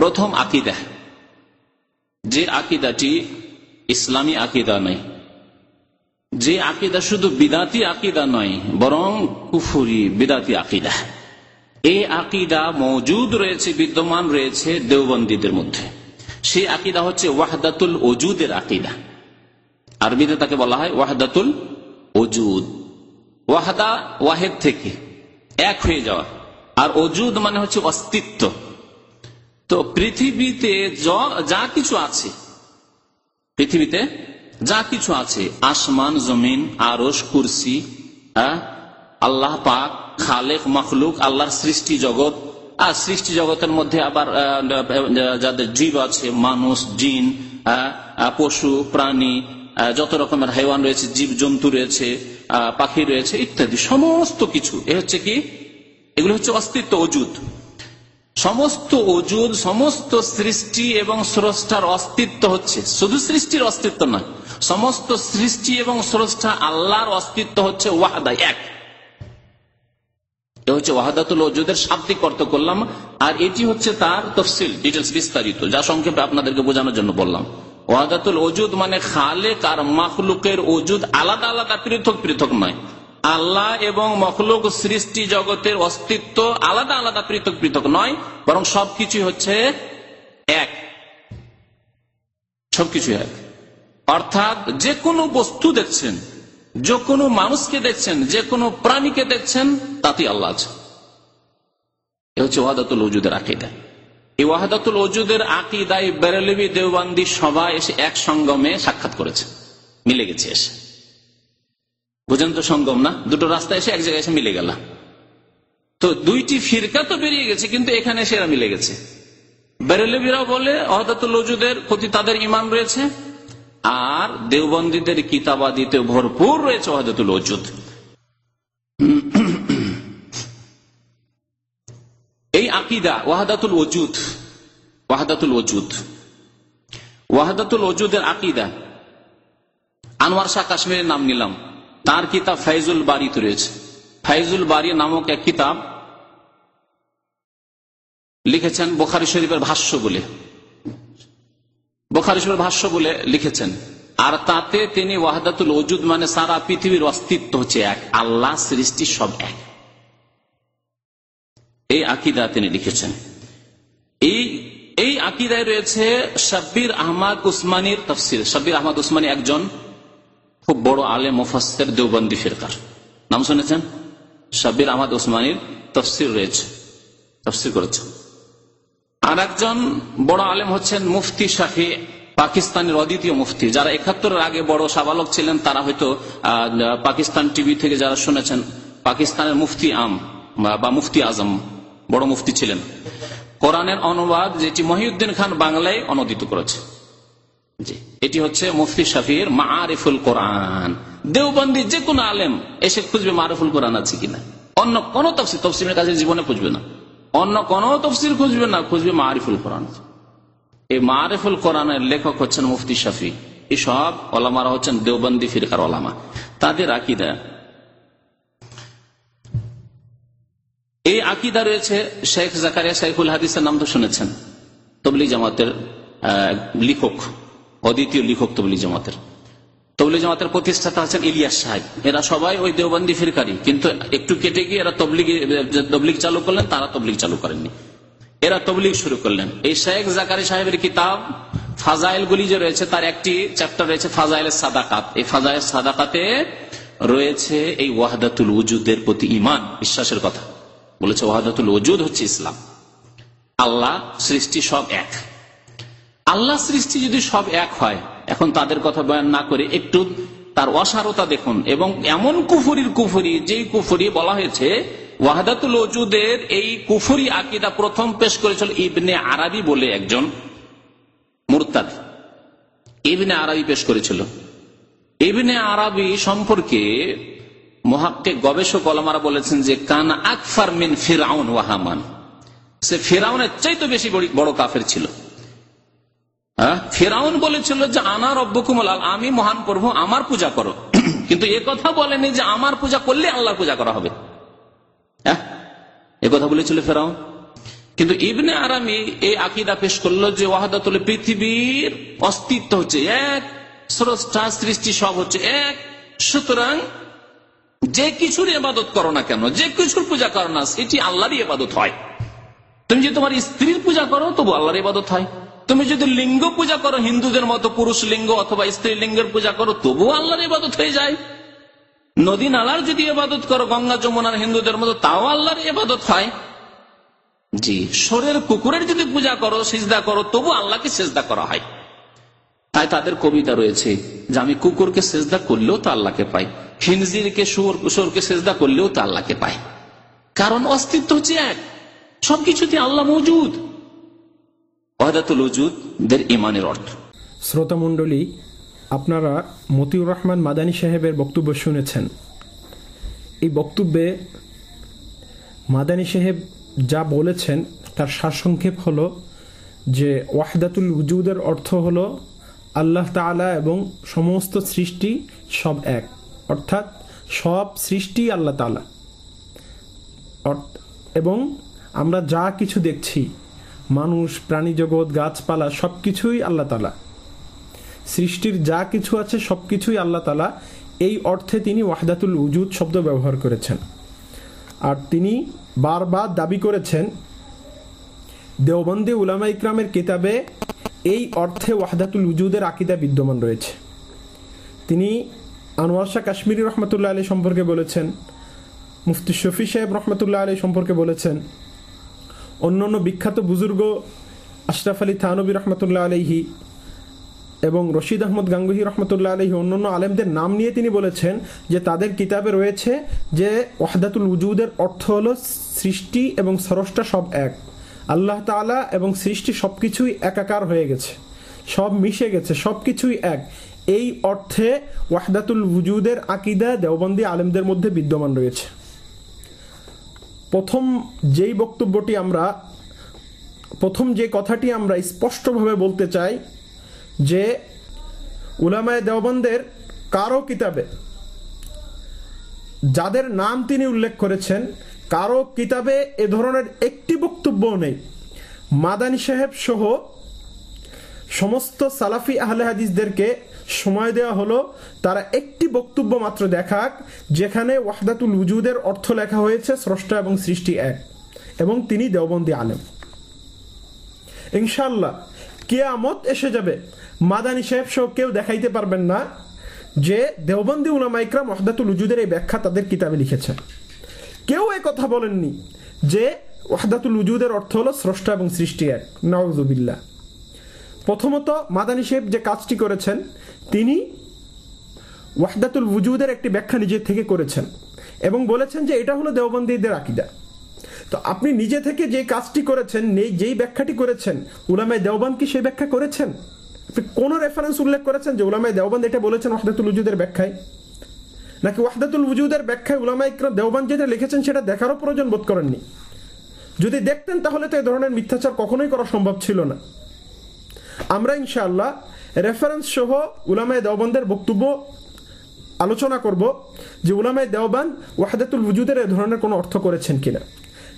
প্রথম আকিদা। যে আকিদাটি ইসলামী আকিদা নয়। যে আকিদা শুধু বিদাতি আকিদা নয়, বরং কুফুরি বিদাতি আকিদা। এই আকিদা মজুদ রয়েছে, বিদ্যমান রয়েছে দেওবন্দীদের মধ্যে। সেই আকিদা হচ্ছে ওয়াহদাতুল ওজুদের আকিদা। আরবিতে তাকে বলা হয় ওয়াহদাতুল ওজুদ। ওয়াহাদা ওয়াহেদ থেকে এক হয়ে যাওয়া। আর অজুদ মানে হচ্ছে অস্তিত্ব। তো পৃথিবীতে যা কিছু আছে, পৃথিবীতে যা কিছু আছে, আসমান, জমিন আরস কুরসি আল্লাহ পাক, খালেক, মখলুক, আল্লাহর সৃষ্টি জগৎ আর সৃষ্টি জগতের মধ্যে আবার যাদের জীব আছে, মানুষ, জিন পশু, প্রাণী যত রকমের হাইওয়ান রয়েছে জীব জন্তু রয়েছে পাখি রয়েছে, ইত্যাদি, সমস্ত কিছু। এ হচ্ছে কি? এগুলো হচ্ছে অস্তিত্ব অজুদ সমস্ত অজুদ সমস্ত সৃষ্টি এবং স্রষ্টার অস্তিত্ব হচ্ছে। শুধু সৃষ্টির অস্তিত্ব নয়, সমস্ত সৃষ্টি এবং স্রষ্টা আল্লাহর অস্তিত্ব হচ্ছে ওয়াহাদা, এক। হচ্ছে ওয়াহাদাতুল শাব্দিক অর্থ করলাম, আর এটি হচ্ছে তার তফসিল ডিটেলস বিস্তারিত, যা সংক্ষেপে আপনাদেরকে বোঝানোর জন্য বললাম। ওয়াহাদাতুল অজুদ মানে খালেক আর মাখলুকের অজুদ আলাদা আলাদা পৃথক পৃথক নয়। আল্লাহ এবং মখলুক সৃষ্টি জগতের অস্তিত্ব আলাদা আলাদা, পৃথক পৃথক নয়, বরং সবকিছু হচ্ছে এক। সবকিছু এক। অর্থাৎ যে কোনো বস্তু দেখছেন, যে কোনো মানুষকে দেখছেন, যে কোনো প্রাণীকে দেখছেন তাতে আল্লাহ আছে। এ হচ্ছে ওয়াহাদাতুল ওজুদের আকিদা। এই ওয়াহাদাতুল ওজুদের আকিদাই বেরেলবি, দেওবান্দি সবাই এসে এক সঙ্গমে সাক্ষাৎ করেছে, মিলে গেছে এসে। বুঝেন তো সঙ্গম না? দুটো রাস্তা এসে এক জায়গায় এসে মিলে গেল। তো দুইটি ফিরকা তো বেরিয়ে গেছে, কিন্তু এখানে সেরা মিলে গেছে। বেরেলবিরা বলে অহদাতুল ওজুদের প্রতি তাদের ইমান রয়েছে, আর দেওবন্দীদের কিতাবাদিতে ভরপুর রয়েছে ওয়াহাদাতুল ওজুদ এই আকিদা, ওয়াহাদাতুল ওজুদ ওয়াহাদাতুল ওজুদ ওয়াহাদাতুল অজুদের আকিদা। আনোয়ার শাহ কাশ্মীরের নাম নিলাম। তার কিতাব ফাইজুল বাড়িতে রয়েছে। ফাইজুল বাড়ি নামক এক কিতাব লিখেছেন বোখারি শরীফের ভাষ্য বলে। বোখারি শরীফের ভাষ্য বলে লিখেছেন, আর তাতে তিনি ওয়াহাদাতুল ওজুদ মানে সারা পৃথিবীর অস্তিত্ব হচ্ছে এক, আল্লাহ সৃষ্টি সব এক। এই আকিদা তিনি লিখেছেন। এই এই আকিদায় রয়েছে শাব্বির আহমদ উসমানীর তফসির। শাব্বির আহমদ উসমানী একজন খুব বড় আলে মুফাসের দেওবন্দি ফিরকার। নাম শুনেছেন? শাব্বির আহমদ উসমানীর তফসির রয়েছে। তফসির করেছেন। আর একজন বড় আলেম হচ্ছেন মুফতি শাহি পাকিস্তানের অদ্বিতীয় মুফতি। যারা একাত্তরের আগে বড় সাবালক ছিলেন, তারা হয়তো পাকিস্তান টিভি থেকে যারা শুনেছেন, পাকিস্তানের মুফতি আম, বা মুফতি আজম, বড় মুফতি ছিলেন। কোরআনের অনুবাদ যেটি মহিউদ্দিন খান বাংলায় অনুদিত করেছে। এটি হচ্ছে মুফতি শাফির মারিফুল কোরআন। দেওবন্দি যে কোনো আলেম এসে খুঁজবে মারিফুল কোরআন আছে কিনা। অন্য কোন তফসির তফসিলের কাছে জীবনে খুঁজবে না। অন্য কোন তফসির খুঁজবে না, খুঁজবে মারিফুল কোরআন। এই মারিফুল কোরআনের লেখক হচ্ছেন মুফতি শাফি। এসব ওলামারা হচ্ছেন দেওবন্দি ফিরকার ওলামা। তাদের আকিদা। এই আকিদা রয়েছে শেখ জাকারিয়া শাইখুল হাদিসের নাম তো শুনেছেন। তবলি জামাতের লিখক। অদ্বিতীয় লিখক তবলি জামাতের। তবলি জামাতের প্রতিষ্ঠাতা আছেন ইলিয়াস সাহেব। এরা সবাই ওই দেওবন্দি ফিরকারি। কিন্তু একটু কেটে গিয়ে এরা তবলিগ তবলিগ চালু করলেন, তারা তবলিগ চালু করেননি। এরা তবলিগ শুরু করলেন। এই শেখ জাকারি সাহেবের কিতাব ফাজাইল গুলি যে রয়েছে, তার একটি চ্যাপ্টার রয়েছে ফাজাইলের সাদাকাত। এই ফাজাইল সাদাকাতে রয়েছে এই ওয়াহাদাতুল উজুদের প্রতি ইমান বিশ্বাসের কথা। বলেছে ওয়াহাদাতুল ওজুদ হচ্ছে ইসলাম। আল্লাহ সৃষ্টি সব এক। আল্লাহ সৃষ্টি যদি সব এক হয়, এখন তাদের কথা বয়ান না করে একটু তার অসারতা দেখুন এবং এমন কুফুরির কুফুরি, যেই কুফুরি বলা হয়েছে, ওয়াহাদাতুল ওজুদের এই কুফুরি আকিদা প্রথম পেশ করেছিল ইবনে আরাবি বলে একজন মুরতাদ। ইবনে আরাবি পেশ করেছিল। ইবনে আরাবি সম্পর্কে মহাক্কে গবেষক অলমারা বলেছেন যে, কানা আকফার মিন ফিরাউন ওয়াহামান সে ফেরাউনের চাইতে বেশি বড় কাফের ছিল। ফেরাউন বলেছিল যে, আনা রব্বকুমল আমি মহান করব আমার পূজা করো কিন্তু এ কথা বলেনি যে আমার পূজা করলে আল্লাহর পূজা করা হবে এ কথা বলেছিল ফেরাউন কিন্তু ইবনে আরামি এই আকিদা পেশ করল যে ওয়াহাদাতুল পৃথিবীর অস্তিত্ব হচ্ছে এক স্রষ্টা সৃষ্টি সব হচ্ছে এক সুতরাং যে কিছুর এবাদত করো না কেন যে কিছুর পূজা করো না সেটি আল্লাহরই এবাদত হয় তুমি যদি তোমার স্ত্রীর পূজা করো তবু আল্লাহর ইবাদত হয় তুমি যদি লিঙ্গ পূজা করো হিন্দুদের মতো পুরুষ লিঙ্গ অথবা স্ত্রী লিঙ্গের পূজা করো তবু আল্লাহর ইবাদত হয়ে যায়। নদী নালার যদি এবাদত করো গঙ্গা যমুনার হিন্দুদের মতো তাও আল্লাহর ইবাদত হয়। জি। সরের কুকুরের যদি পূজা করো সিজদা করো তবু আল্লাহকে সেজদা করা হয়। তাই তাদের কবিতা রয়েছে যে আমি কুকুরকে সেজদা করলেও তো আল্লাহকে পাই। হিনজিরকে সুর সুরকে সেজদা করলেও তো আল্লাহকে পাই। কারণ অস্তিত্ব হচ্ছে এক। সবকিছুতে আল্লাহ মজুদ। ওয়াদাতুল ওজুদের ইমানের অর্থ। শ্রোতা মণ্ডলী, আপনারা মতিউর রহমান মাদানী সাহেবের বক্তব্য শুনেছেন। এই বক্তব্যে মাদানী সাহেব যা বলেছেন, তার সারসংক্ষেপ হলো যে ওয়াহদাতুল উজুদের অর্থ হলো আল্লাহ তাআলা এবং সমস্ত সৃষ্টি সব এক, অর্থাৎ সব সৃষ্টি আল্লাহ অর্থ- এবং আমরা যা কিছু দেখছি মানুষ, প্রাণী জগৎ, গাছপালা সব কিছুই আল্লাহ তালা সৃষ্টির যা কিছু আছে সব কিছুই আল্লাহ তালা এই অর্থে তিনি ওয়াহদাতুল উজুদ শব্দ ব্যবহার করেছেন। আর তিনি বারবার দাবি করেছেন, দেওবন্দি উলামা ইকরামের কিতাবে এই অর্থে ওয়াহদাতুল উজুদের আকিদা বিদ্যমান রয়েছে। তিনি আনোয়ার শাহ কাশ্মীরি রহমতুল্লাহ আলী সম্পর্কে বলেছেন, মুফতি শফি সাহেব রহমতুল্লাহ আলী সম্পর্কে বলেছেন অন্যান্য বিখ্যাত বুজুর্গ আশরাফ আলী থানবী রহমতুল্লাহ আলহি এবং রশিদ আহমদ গাঙ্গুহি রহমতুল্লাহ আলহি অন্যান্য আলেমদের নাম নিয়ে তিনি বলেছেন যে তাদের কিতাবে রয়েছে যে ওয়াহদাতুল উজুদের অর্থ হলো সৃষ্টি এবং স্রষ্টা সব এক। আল্লাহ তাআলা এবং সৃষ্টি সব কিছুই একাকার হয়ে গেছে। সব মিশে গেছে সব কিছুই এক। এই অর্থে ওয়াহদাতুল উজুদের আকিদা, দেওবন্দি আলেমদের মধ্যে বিদ্যমান রয়েছে। প্রথম যেই বক্তব্যটি আমরা, প্রথম যে কথাটি আমরা স্পষ্টভাবে বলতে চাই যে উলামায় দেওবন্দের কারও কিতাবে যাদের নাম তিনি উল্লেখ করেছেন, কারও কিতাবে এ ধরনের একটি বক্তব্য নেই। মাদানী সাহেব সহ সমস্ত সালাফি আহলে হাদিসদেরকে সময় দেওয়া হলো, তারা একটি বক্তব্য মাত্র দেখাক, যেখানে ওয়াহদাতুল উজুদের অর্থ লেখা হয়েছে স্রষ্টা এবং সৃষ্টি এক, এবং তিনি দেওবন্দি আলেম। ইনশাল্লাহ কেয়ামত এসে যাবে। মাদানী সাহেব সহ কেউ দেখাইতে পারবেন না যে দেওবন্দি উলামা ইকরাম ওয়াহদাতুল উজুদের এই ব্যাখ্যা তাদের কিতাবে লিখেছে। কেউ এই কথা বলেননি যে ওয়াহদাতুল উজুদের অর্থ হলো স্রষ্টা এবং সৃষ্টি এক। নওয়াজুবিল্লাহ প্রথমত মাদানী সাহেব যে কাজটি করেছেন, তিনি ওয়াহদাতুল উজুদের একটি ব্যাখ্যা নিজের থেকে করেছেন এবং বলেছেন যে এটা হলো দেওবন্দীদের আকিদা। তো আপনি নিজে থেকে যে কাজটি করেছেন নেই যেই ব্যাখ্যাটি করেছেন, উলামায় দেওবান কি সেই ব্যাখ্যা করেছেন? আপনি কোন রেফারেন্স উল্লেখ করেছেন যে উলামায় দেওবান এটা বলেছেন ওয়াহদাতুল উজুদের ব্যাখ্যায়? নাকি ওয়াহদাতুল উজুদের ব্যাখ্যায় উলামা ইকরাম দেওবান যেটা লিখেছেন সেটা দেখারও প্রয়োজন বোধ করেননি? যদি দেখতেন তাহলে তো এই ধরনের মিথ্যাচার কখনোই করা সম্ভব ছিল না। আমরা ইনশাআল্লাহ রেফারেন্স সহ উলামায় দেওবন্দের বক্তব্য আলোচনা করব যে উলামায় দেওবান ওয়াহাদাতুল উজুদের এ ধরনের কোনো অর্থ করেছেন কিনা।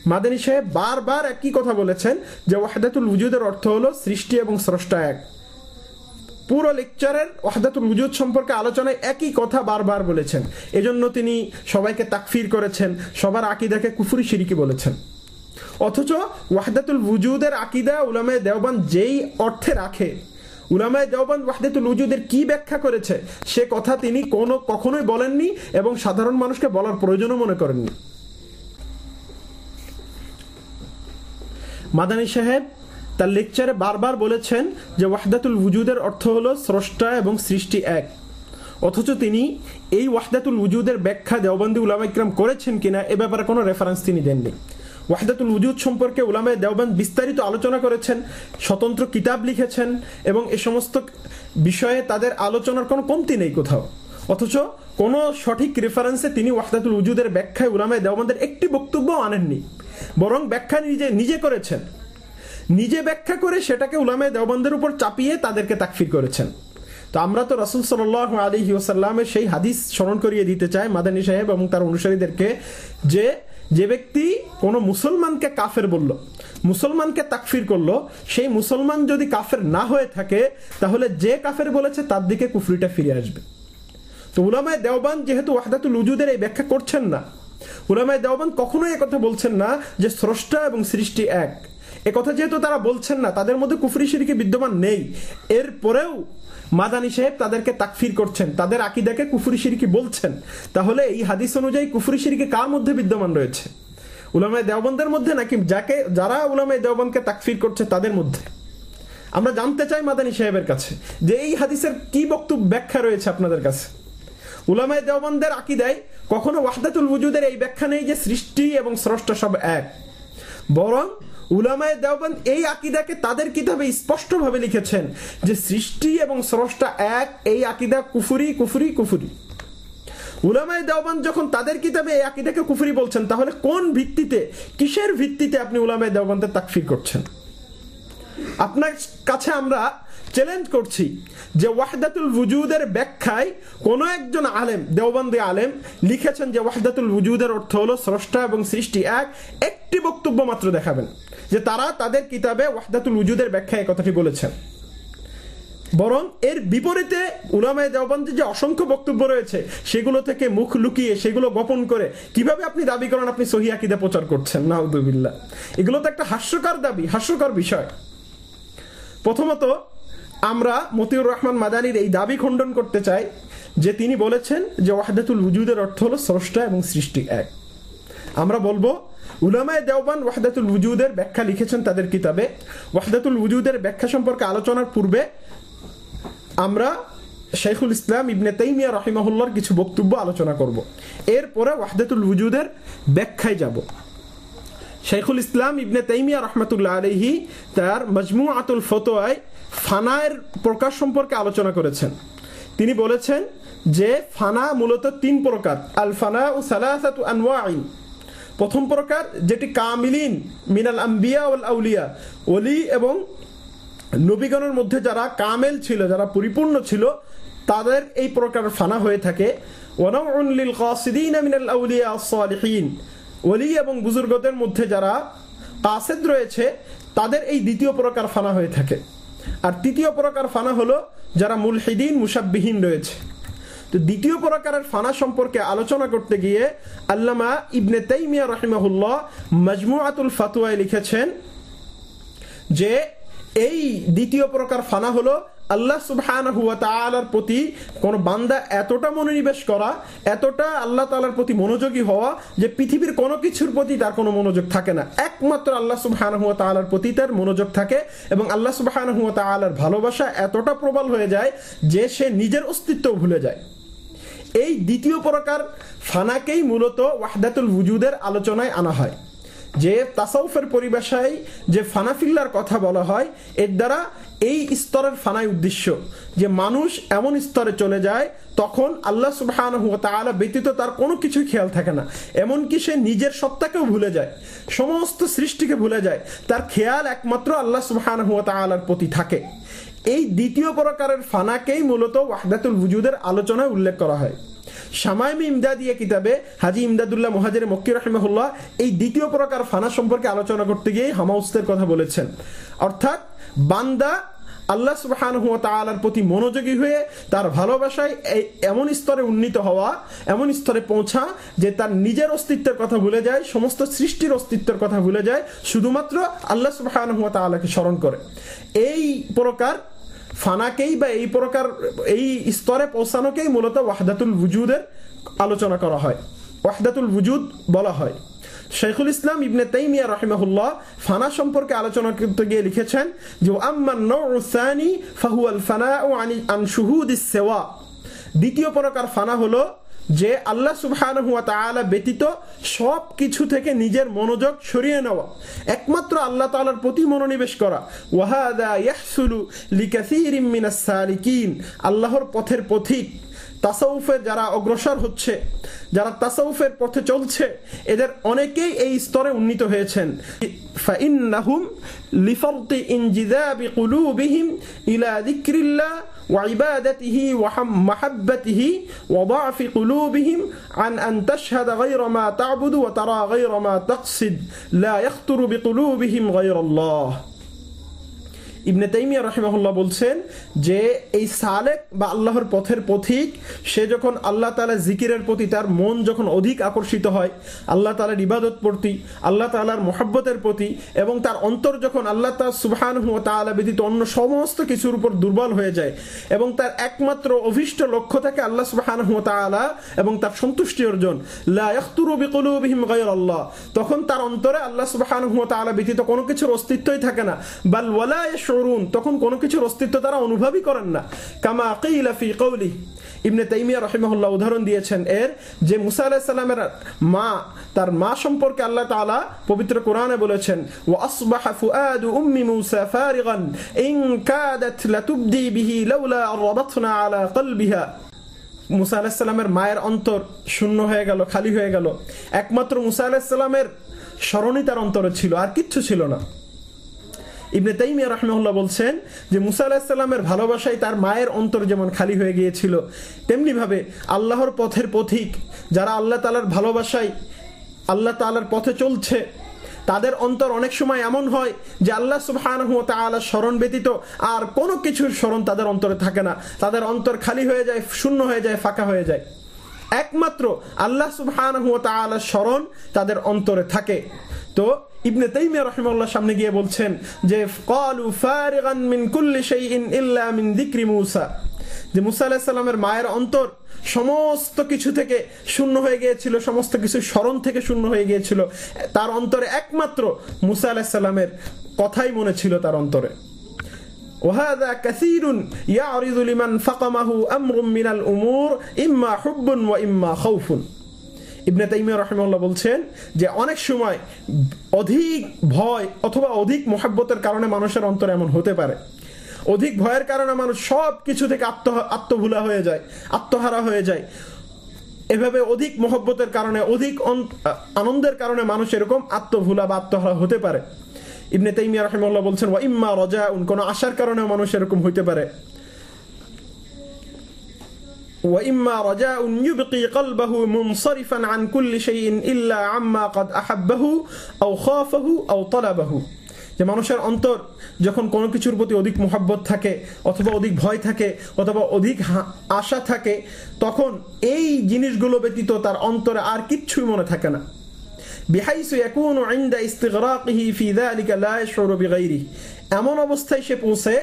মাদানী সাহেব বারবার একই কথা বলেছেন যে ওয়াহাদাতুল উজুদের অর্থ হলো সৃষ্টি এবং স্রষ্টা এক। পুরো লেকচারের ওয়াহদাতুল উজুদ সম্পর্কে আলোচনায় একই কথা বারবার বলেছেন। এজন্য তিনি সবাইকে তাকফির করেছেন, সবার আকিদাকে কুফুরি শিরিকি বলেছেন। অথচ ওয়াহদাতুল উজুদের আকিদা উলামায় দেওবান যেই অর্থে রাখে, উলামায় দেওবান ওয়াহদাতুল উজুদের কি ব্যাখ্যা করেছে, সে কথা তিনি কোনো কখনোই বলেননি এবং সাধারণ মানুষকে বলার প্রয়োজনও মনে করেননি। মাদানী সাহেব তার লেকচারে বারবার বলেছেন যে ওয়াহদাতুল উজুদের অর্থ হলো স্রষ্টা এবং সৃষ্টি এক। অথচ তিনি এই ওয়াহদাতুল উজুদের ব্যাখ্যা দেওবন্দি উলামা ইকরাম করেছেন কিনা এ ব্যাপারে কোনো রেফারেন্স তিনি দেননি। ওয়াহদাতুল উজুদ সম্পর্কে উলামায় দেওবান্দ বিস্তারিত আলোচনা করেছেন, স্বতন্ত্র কিতাব লিখেছেন এবং এ সমস্ত বিষয়ে তাদের আলোচনার কোনো কমতি নেই কোথাও। অথচ কোনো সঠিক রেফারেন্সে তিনি ওয়াহদাতুল উজুদের ব্যাখ্যায় উলামায় দেওবন্দের একটি বক্তব্য আনেননি। বরং ব্যাখ্যা নিজে নিজে করেছেন। নিজে ব্যাখ্যা করে সেটাকে উলামায় দেওবন্দের উপর চাপিয়ে তাদেরকে তাকফির করেছেন। তো আমরা তো রসুল সাল আলী ওসাল্লামের সেই হাদিস স্মরণ করিয়ে দিতে চাই মাদানী সাহেব এবং তার অনুসারীদেরকে যে যে ব্যক্তি কোনো মুসলমানকে কাফের বলল, মুসলমানকে তাকফির করল, সেই মুসলমান যদি কাফের না হয়ে থাকে, তাহলে যে কাফের বলেছে তার দিকে কুফরিটা ফিরে আসবে। তো উলামায় দেওবান যেহেতু ওয়াহদাতুল উজুদের এই ব্যাখ্যা করছেন না, উলামায় দেওবান কখনোই কথা বলছেন না যে স্রষ্টা এবং সৃষ্টি এক। কথা যেহেতু তারা বলছেন না, তাদের মধ্যে কুফরি সিরিকি বিদ্যমান নেই। এরপরেও মাদানি সাহেব তাদেরকে তাকফির করছেন, তাদের আকিদাকে কুফরি সিরিকি বলছেন। তাহলে এই হাদিস অনুযায়ী কুফুরি সিরিকি কার মধ্যে বিদ্যমান রয়েছে? উলামায় দেওবন্দের মধ্যে নাকি যাকে, যারা উলামায় দেওবন্দকে তাকফির করছে তাদের মধ্যে? আমরা জানতে চাই মাদানী সাহেবের কাছে যে এই হাদিসের কি বক্তব্য, ব্যাখ্যা রয়েছে আপনাদের কাছে? উলামায় দেওবন্দের আকিদায় কখনো ওয়াহদাতুল উজুদের এই ব্যাখ্যা নেই যে সৃষ্টি এবং স্রষ্টা সব এক। বরং উলামায় দেওবন্দ এই আকিদাকে তাদের কিতাবে স্পষ্টভাবে লিখেছেন যে সৃষ্টি এবং স্রষ্টা এক, এই আকিদা কুফুরি কুফুরি কুফুরি। উলামায় দেওবান যখন তাদের কিতাবে এই আকিদাকে কুফুরি বলছেন, তাহলে কোন ভিত্তিতে, কিসের ভিত্তিতে আপনি উলামায় দেওবানদের তাকফির করছেন? আপনার কাছে আমরা চ্যালেঞ্জ করছি যে ওয়াহদাতুল ওয়ুজুদের ব্যাখ্যায় কোন একজন আলেম, দেওবন্দি আলেম, লিখেছেন যে ওয়াহদাতুল ওয়ুজুদের অর্থ হলো স্রষ্টা এবং সৃষ্টি এক, একটি বক্তব্য মাত্র দেখাবেন। যে তারা তাদের কিতাবে ওয়াহদাতুল ওয়ুজুদের ব্যাখ্যায় কথাটি বলেছেন। বরং এর বিপরীতে উলামায় দেওবন্দের যে অসংখ্য বক্তব্য রয়েছে, সেগুলো থেকে মুখ লুকিয়ে, সেগুলো গোপন করে কীভাবে আপনি দাবি করেন আপনি সহি আকিদা প্রচার করছেন? নাউদুবিল্লাহ এগুলো তো একটা হাস্যকর দাবি, হাস্যকর বিষয়। প্রথমত, আমরা মতিউর রহমান মাদানির এই দাবি খণ্ডন করতে চাই যে তিনি বলেছেন যে ওয়াহদাতুল উজুদের অর্থ হলো স্রষ্টা এবং সৃষ্টি এক। আমরা বলব উলামায় দেওবান ওয়াহদাতুল উজুদের ব্যাখ্যা লিখেছেন তাদের কিতাবে। ওয়াহদাতুল উজুদের ব্যাখ্যা সম্পর্কে আলোচনার পূর্বে আমরা শেখুল ইসলাম ইবনে তাইমিয়া রহিমাহুল্লার কিছু বক্তব্য আলোচনা করব। এরপরে ওয়াহদাতুল উজুদের ব্যাখ্যায় যাব। শেখুল ইসলাম ইবনে তাইমিয়া রহমতুল্লাহ আলহি তার মজমু আতুল ফতোয়ায় ফানায়ের প্রকাশ সম্পর্কে আলোচনা করেছেন। তিনি বলেছেন যে ফানা মূলত তিন প্রকার। আল ফানা ও সালাসাতু আনওয়াইন। প্রথম প্রকার যেটি কামিলিন মিনাল আম্বিয়া ওয়াল আউলিয়া। ওলি এবং নবীগণের মধ্যে যারা কামেল ছিল, যারা পরিপূর্ণ ছিল, তাদের এই প্রকার ফানা হয়ে থাকে। ওয়ানাউন লিল কাসিদিন মিনাল আউলিয়া সালিহিন ওলি এবং বুজুর্গদের মধ্যে যারা কাসেদ রয়েছে, তাদের এই দ্বিতীয় প্রকার ফানা হয়ে থাকে। আর তৃতীয় প্রকার ফানা হলো যারা মুলহিদিন মুসাব্বিহীন রয়েছে। তো দ্বিতীয় প্রকারের ফানা সম্পর্কে আলোচনা করতে গিয়ে আল্লামা ইবনে তাইমিয়া রহিমাহুল্লাহ মজমুআতুল ফাতুয়ায় লিখেছেন যে এই দ্বিতীয় প্রকার ফানা হলো আল্লাহ সুবহান হুয়া তালার প্রতি কোন বান্দা এতটা মনোনিবেশ করা, এতটা আল্লাহ তালার প্রতি মনোযোগী হওয়া যে পৃথিবীর কোনো কিছুর প্রতি তার কোনো মনোযোগ থাকে না। একমাত্র আল্লাহ সুবহান হুয়া তালার প্রতি তার মনোযোগ থাকে এবং আল্লাহ সুবহান হুয়া তালার ভালোবাসা এতটা প্রবল হয়ে যায় যে সে নিজের অস্তিত্ব ভুলে যায়। এই দ্বিতীয় প্রকার ফানাকেই মূলত ওয়াহদাতুল উজুদের আলোচনায় আনা হয়। যে তাসাউফের পরিভাষায় যে ফানাফিল্লার কথা বলা হয়, এর দ্বারা এই স্তরের ফানাই উদ্দেশ্য। যে মানুষ এমন স্তরে চলে যায়, তখন আল্লাহ সুবহান ব্যতীত তার কোনো কিছু খেয়াল থাকে না। এমনকি সে নিজের সত্তাকেও ভুলে যায়, সমস্ত সৃষ্টিকে ভুলে যায়। তার খেয়াল একমাত্র আল্লাহ সুবহান তালার প্রতি থাকে। এই দ্বিতীয় প্রকারের ফানাকেই মূলত ওয়াহদাতুল বুজুদের আলোচনায় উল্লেখ করা হয়। শামাইমি ইমদাদিয়া কিতাবে হাজি ইমদাদুল্লাহ মহাজের মক্কি রহমহুল্লাহ এই দ্বিতীয় প্রকার ফানা সম্পর্কে আলোচনা করতে গিয়ে হামাউস্তের কথা বলেছেন। অর্থাৎ বান্দা আল্লাহ সুবহান তালার প্রতি মনোযোগী হয়ে তার ভালোবাসায় এই এমন স্তরে উন্নীত হওয়া, এমন স্তরে পৌঁছা যে তার নিজের অস্তিত্বের কথা ভুলে যায়, সমস্ত সৃষ্টির অস্তিত্বের কথা ভুলে যায়, শুধুমাত্র আল্লাহ সুবহান তালাকে স্মরণ করে। এই প্রকার ফানাকেই বা এই প্রকার, এই স্তরে পৌঁছানোকেই মূলত ওয়াহদাতুল বুজুদের আলোচনা করা হয়। ওয়াহদাতুল বুজুদ বলা হয়। শেখুল ইসলাম ইবনে তাইমিয়া রহিমাহুল্লাহ ফানা সম্পর্কে আলোচনা করতে গিয়ে লিখেছেন যে আম্মান নৌসানি ফাহুয়াল ফানা ও আনি শুহুদ সেওয়া। দ্বিতীয় প্রকার ফানা হলো যে আল্লাহ সুবহান হুয়া তাআলা ব্যতীত সব কিছু থেকে নিজের মনোযোগ সরিয়ে নেওয়া। একমাত্র আল্লাহ তাআলার প্রতি মনোনিবেশ করা। ওয়াহাদা ইয়াহসুলু লিকাসীরিম মিনাস সালিকিন। আল্লাহর পথের পথিক। তাসাউফের যারা অগ্রসর হচ্ছে, যারা তাসাউফের পথে চলছে, এদের অনেকেই এই স্তরে উন্নীত হয়েছেন। ফাইন্নাহুম লিফরতি ইনজিদাবি কুলুবিহিম ইলা যিকরিল্লাহ وعبادته ومحبته وضعف قلوبهم عن أن تشهد غير ما تعبد وترى غير ما تقصد. لا يخطر بقلوبهم غير الله. ইবনে তাইমিয়া রহিমাহুল্লাহ বলছেন যে এই সালেক বা আল্লাহর পথের পথিক, সে যখন আল্লাহ তালা জিকিরের প্রতি তার মন যখন অধিক আকর্ষিত হয়, আল্লাহ তালার ইবাদত প্রতি, আল্লাহ তালার মোহাব্বতের প্রতি এবং তার অন্তর যখন আল্লাহ তালা সুবহান হুয়া তালা ব্যতীত অন্য সমস্ত কিছুর উপর দুর্বল হয়ে যায় এবং তার একমাত্র অভিষ্ট লক্ষ্য থাকে আল্লাহ সুবহান হুয়া তালা এবং তার সন্তুষ্টি অর্জন। আল্লাহ তখন তার অন্তরে আল্লাহ সুবহান তালা ব্যতীত কোনো কিছুর অস্তিত্বই থাকে না। বাল ওয়ালা ইয়াশউরুন তখন কোনো কিছুর অস্তিত্ব তারা অনুভবই করেন না। কামা কিলা ফি কওলি। ইবনে তাইমিয়া রাহিমাহুল্লাহ উদাহরণ দিয়েছেন এর যে মুসা আলাইহিস সালামের মা, তার মা সম্পর্কে আল্লাহ তাআলা পবিত্র কোরআনে বলেছেন, ওয়া আসবাহা ফুআদু উম্মি মুসা ফারিগান, ইন কাদাত লাতুবদি বিহি লাউলা রাবাতনা আলা কলবিহা। মুসা আলাহিসাল্লামের মায়ের অন্তর শূন্য হয়ে গেল, খালি হয়ে গেল। একমাত্র মুসা আলাহিসাল্লামের স্মরণই তার অন্তরে ছিল, আর কিচ্ছু ছিল না। ইবনে তাইমিয়া রহমাউল্লাহ বলছেন যে মুসা আলাহিসাল্লামের ভালোবাসায় তার মায়ের অন্তর যেমন খালি হয়ে গিয়েছিল, তেমনিভাবে আল্লাহর পথের পথিক যারা আল্লাহ তালার ভালোবাসায় আল্লাহ তালার পথে চলছে, তাদের অন্তর অনেক সময় এমন হয় যে আল্লাহ সুবহান স্মরণ ব্যতীত আর কোনো কিছুর স্মরণ তাদের অন্তরে থাকে না। তাদের অন্তর খালি হয়ে যায়, শূন্য হয়ে যায়, ফাঁকা হয়ে যায়। একমাত্র আল্লাহ সুবহান স্মরণ তাদের অন্তরে থাকে। তো ইবনে তাইমিয়া রাহিমাহুল্লাহ সামনে গিয়ে বলছেন যে ক্বালু ফারিগান মিন কুল্লি শাইইন ইল্লা মিন যিকরি মূসা। যে মুসা আলাহিস সালামের মায়ের অন্তর সমস্ত কিছু থেকে শূন্য হয়ে গিয়েছিল, সমস্ত কিছু স্মরণ থেকে শূন্য হয়ে গিয়েছিল। তার অন্তরে একমাত্র মুসা আলাহিস সালামের কথাই মনে ছিল তার অন্তরে। وهذا كثير يعرض لمن فقمه أمر من الأمور إما حب وإما خوف ইবনে তাইমিয়া রহমাল্লাহ বলছেন যে অনেক সময় অধিক ভয় অথবা অধিক মোহাব্বতের কারণে মানুষের অন্তর এমন হতে পারে অধিক ভয়ের কারণে মানুষ সব কিছু থেকে আত্ম আত্মভুলা হয়ে যায় আত্মহারা হয়ে যায় এভাবে অধিক মোহব্বতের কারণে অধিক আনন্দের কারণে মানুষ এরকম আত্মভুলা বা আত্মহারা হতে পারে ইবনে তাইমিয়া রহমাল্লাহ বলছেন ওয়া ইম্মা রজা কোনো আশার কারণেও মানুষ এরকম হইতে পারে وإما رجاء يبقي قلبه منصرفا عن كل شيء إلا عما قد أحبه أو خافه أو طلبه যে মানুষের অন্তর যখন কোনো কিছুর প্রতি অধিক মোহাব্বত থাকে অথবা অধিক ভয় থাকে অথবা অধিক আশা থাকে তখন এই জিনিসগুলো ব্যতীত তার অন্তরে আর কিচ্ছুই মনে থাকে না بحيث يكون عند استغراقه في ذلك لا يشعر بغيره এমন অবস্থায় সে পৌঁছে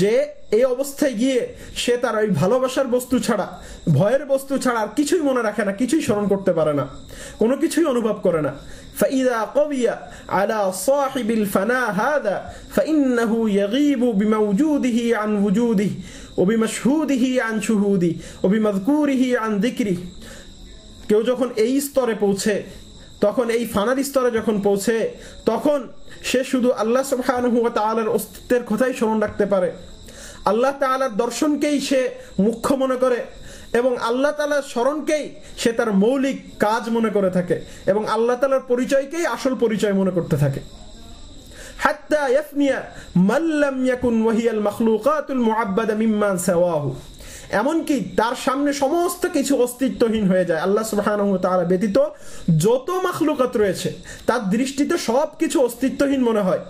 যে এই অবস্থায় গিয়ে সে তার ওই ভালোবাসার বস্তু ছাড়া ভয়ের বস্তু ছাড়া আর কিছুই মনে রাখে না কিছুই স্মরণ করতে পারে না কোনো কিছুই অনুভব করে না فإذا قوي على صاحب الفناء هذا فإنه يغيب بموجوده عن وجوده وبمشهوده عن شهوده وبمذكوره عن ذكره কেউ যখন এই স্তরে পৌঁছে তখন এই ফানার স্তরে যখন পৌঁছে, তখন সে শুধু আল্লাহ সুবহানাহু ওয়া তাআলার অস্তিত্বের কথাই স্মরণ রাখতে পারে। আল্লাহ তাআলার দর্শনকেই সে মুখ্য মনে করে এবং আল্লাহ তালার স্মরণকেই সে তার মৌলিক কাজ মনে করে থাকে এবং আল্লাহ তালার পরিচয়কেই আসল পরিচয় মনে করতে থাকে। হাত্তা মাল্লাম ইয়াকুন ওয়াহিয়াল মাখলুকাতুল মুআব্বাদা মিম্মান সাওয়াহু। এমনকি তার সামনে সমস্ত কিছু অস্তিত্বহীন হয়ে যায়। আল্লাহ সুবাহ তারা ব্যতীত যত মাখলুকাত রয়েছে, তার দৃষ্টিতে সব কিছু অস্তিত্বহীন মনে হয়।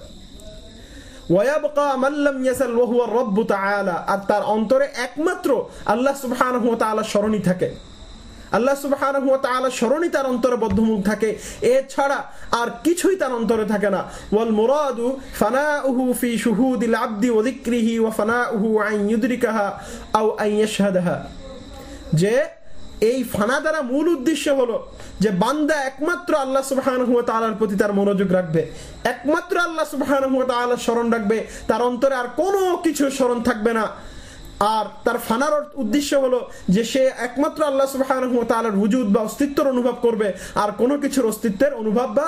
আর তার অন্তরে একমাত্র আল্লাহ সুবাহ স্মরণই থাকে। আল্লাহ তাআলা স্মরণই তার অন্তরে বদ্ধমূল থাকে। এছাড়া আর কিছুই তার অন্তরে থাকে না। ওয়াল মুরাদু ফানাউহু ফি শুহুদিল আবদি ওয়া যিকরিহি ওয়া ফানাউহু আন ইউদরিকাহা আও আন ইয়াশহাদাহা। যে এই ফানা দ্বারা মূল উদ্দেশ্য হলো যে বান্দা একমাত্র আল্লাহ সুবহানাহু ওয়া তাআলার প্রতি তার মনোযোগ রাখবে। একমাত্র আল্লাহ সুবহানাহু ওয়া তাআলার স্মরণ রাখবে। তার অন্তরে আর কোনো কিছু স্মরণ থাকবে না। আর তার ফানার উদ্দেশ্য হলো যে সে একমাত্র আল্লাহ তাআলার ওজুদ বা অস্তিত্বের অনুভব করবে। আর কোনো কিছুর অস্তিত্বের অনুভব বা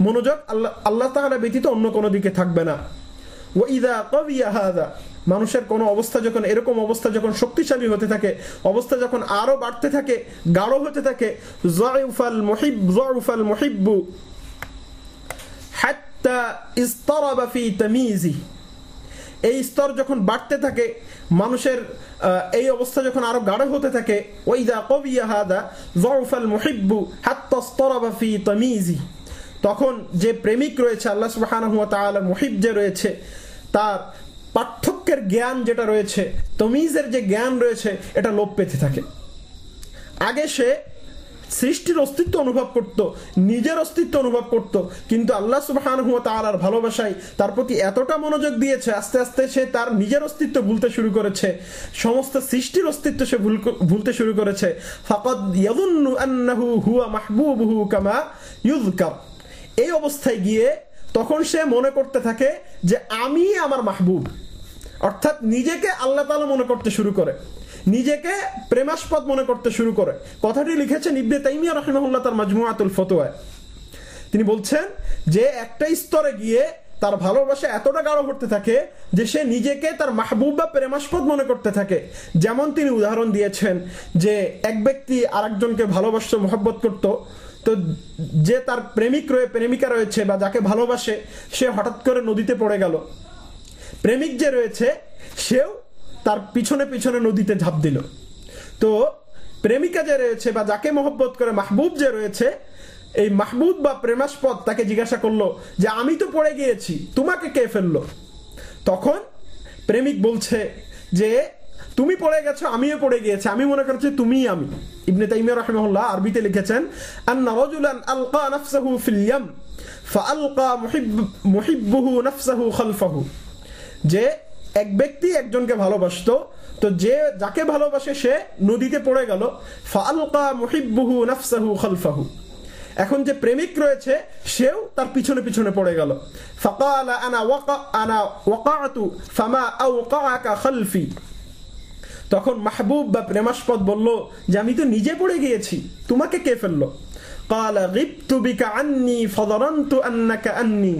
মনোযোগ আল্লাহ আল্লাহ তাআলা ব্যতীত অন্য কোনো দিকে থাকবে না। ওয়া ইযা কাবিয়া হাযা মানুষের কোনো অবস্থা যখন এরকম অবস্থা যখন শক্তিশালী হতে থাকে, অবস্থা যখন আরও বাড়তে থাকে, গাঢ় হতে থাকে জয়ুফাল মুহিব জয়ুফাল মুহিব্বু হাত্তা ইস্তারাবা ফি তামিজি। এই স্তর যখন বাড়তে থাকে, মানুষের এই অবস্থা যখন আরও গাঢ় হতে থাকে, ওইদা কবিয়া হাদা জরফাল মুহিব্বু তামিজি। তখন যে প্রেমিক রয়েছে, আল্লাহ সুবহানাহু ওয়া তাআলার মুহিব যে রয়েছে, তার পার্থক্যের জ্ঞান যেটা রয়েছে, তমিজের যে জ্ঞান রয়েছে, এটা লোপ পেতে থাকে। আগে সে সৃষ্টির অস্তিত্ব অনুভব করত, নিজের অস্তিত্ব অনুভব করত। কিন্তু আল্লাহ সুবাহান হুয়া তার ভালোবাসায় তার প্রতি এতটা মনোযোগ দিয়েছে, আস্তে আস্তে সে তার নিজের অস্তিত্ব ভুলতে শুরু করেছে। সমস্ত সৃষ্টির অস্তিত্ব সে ভুল ভুলতে শুরু করেছে। ফাকাদ আন্নাহু হুয়া কামা ইউযকার। এই অবস্থায় গিয়ে তখন সে মনে করতে থাকে যে, আমি আমার মাহবুব। অর্থাৎ নিজেকে আল্লাহ তালা মনে করতে শুরু করে। নিজেকে প্রেমাস্পদ মনে করতে শুরু করে। কথাটি লিখেছেন ইবনে তাইমিয়া রহমাহুল্লাহ তার মাজমুয়াতুল ফতোয়ায় তিনি বলছেন যে, একটা স্তরে গিয়ে তার ভালোবাসা এতটা গাঢ় করতে থাকে যে সে নিজেকে তার মাহবুব বা প্রেমাস্পদ মনে করতে থাকে। যেমন তিনি উদাহরণ দিয়েছেন যে, এক ব্যক্তি আরেকজনকে ভালোবাসত মহব্বত করত, তো যে তার প্রেমিক রয়ে, প্রেমিকা রয়েছে বা যাকে ভালোবাসে, সে হঠাৎ করে নদীতে পড়ে গেল। প্রেমিক যে রয়েছে, সেও তার পিছনে পিছনে নদীতে ঝাঁপ দিল। তো প্রেমিকা যে রয়েছে বা যাকে মহব্বত করে মাহবুব যে রয়েছে, এই মাহবুব বা প্রেমাস্পদ তাকে জিজ্ঞাসা করল যে, আমি তো পড়ে গিয়েছি, তোমাকে কে ফেলল? তখন প্রেমিক বলছে যে, তুমি পড়ে গেছো, আমিও পড়ে গিয়েছি, আমি মনে করছি তুমি আমি। ইবনে তাইমিয়া রাহিমাহুল্লাহ আরবিতে লিখেছেন, আন্না রাজুলান আলকা নাফসাহু ফিল ইয়াম, ফাআলকা মুহিব, মুহিব্বুহু নাফসাহু খালফাহু। যে এক ব্যক্তি একজনকে ভালোবাসতো তো যে যাকে ভালোবাসে সে নদীতে পড়ে গেল ফালকা মুহিব্বুহু নাফসাহু খালফাহু এখন যে প্রেমিক রয়েছে সেও তার পিছনে পিছনে পড়ে গেল ফাকালা আনা ওয়াকা আনা ওয়াকাতু ফামা আওকাআকা খালফি তখন মাহবুব বা প্রেমাস্পদ বলল যে আমি তো নিজে পড়ে গিয়েছি তোমাকে কে ফেললো قال غبت بك عني فظننت أنك أني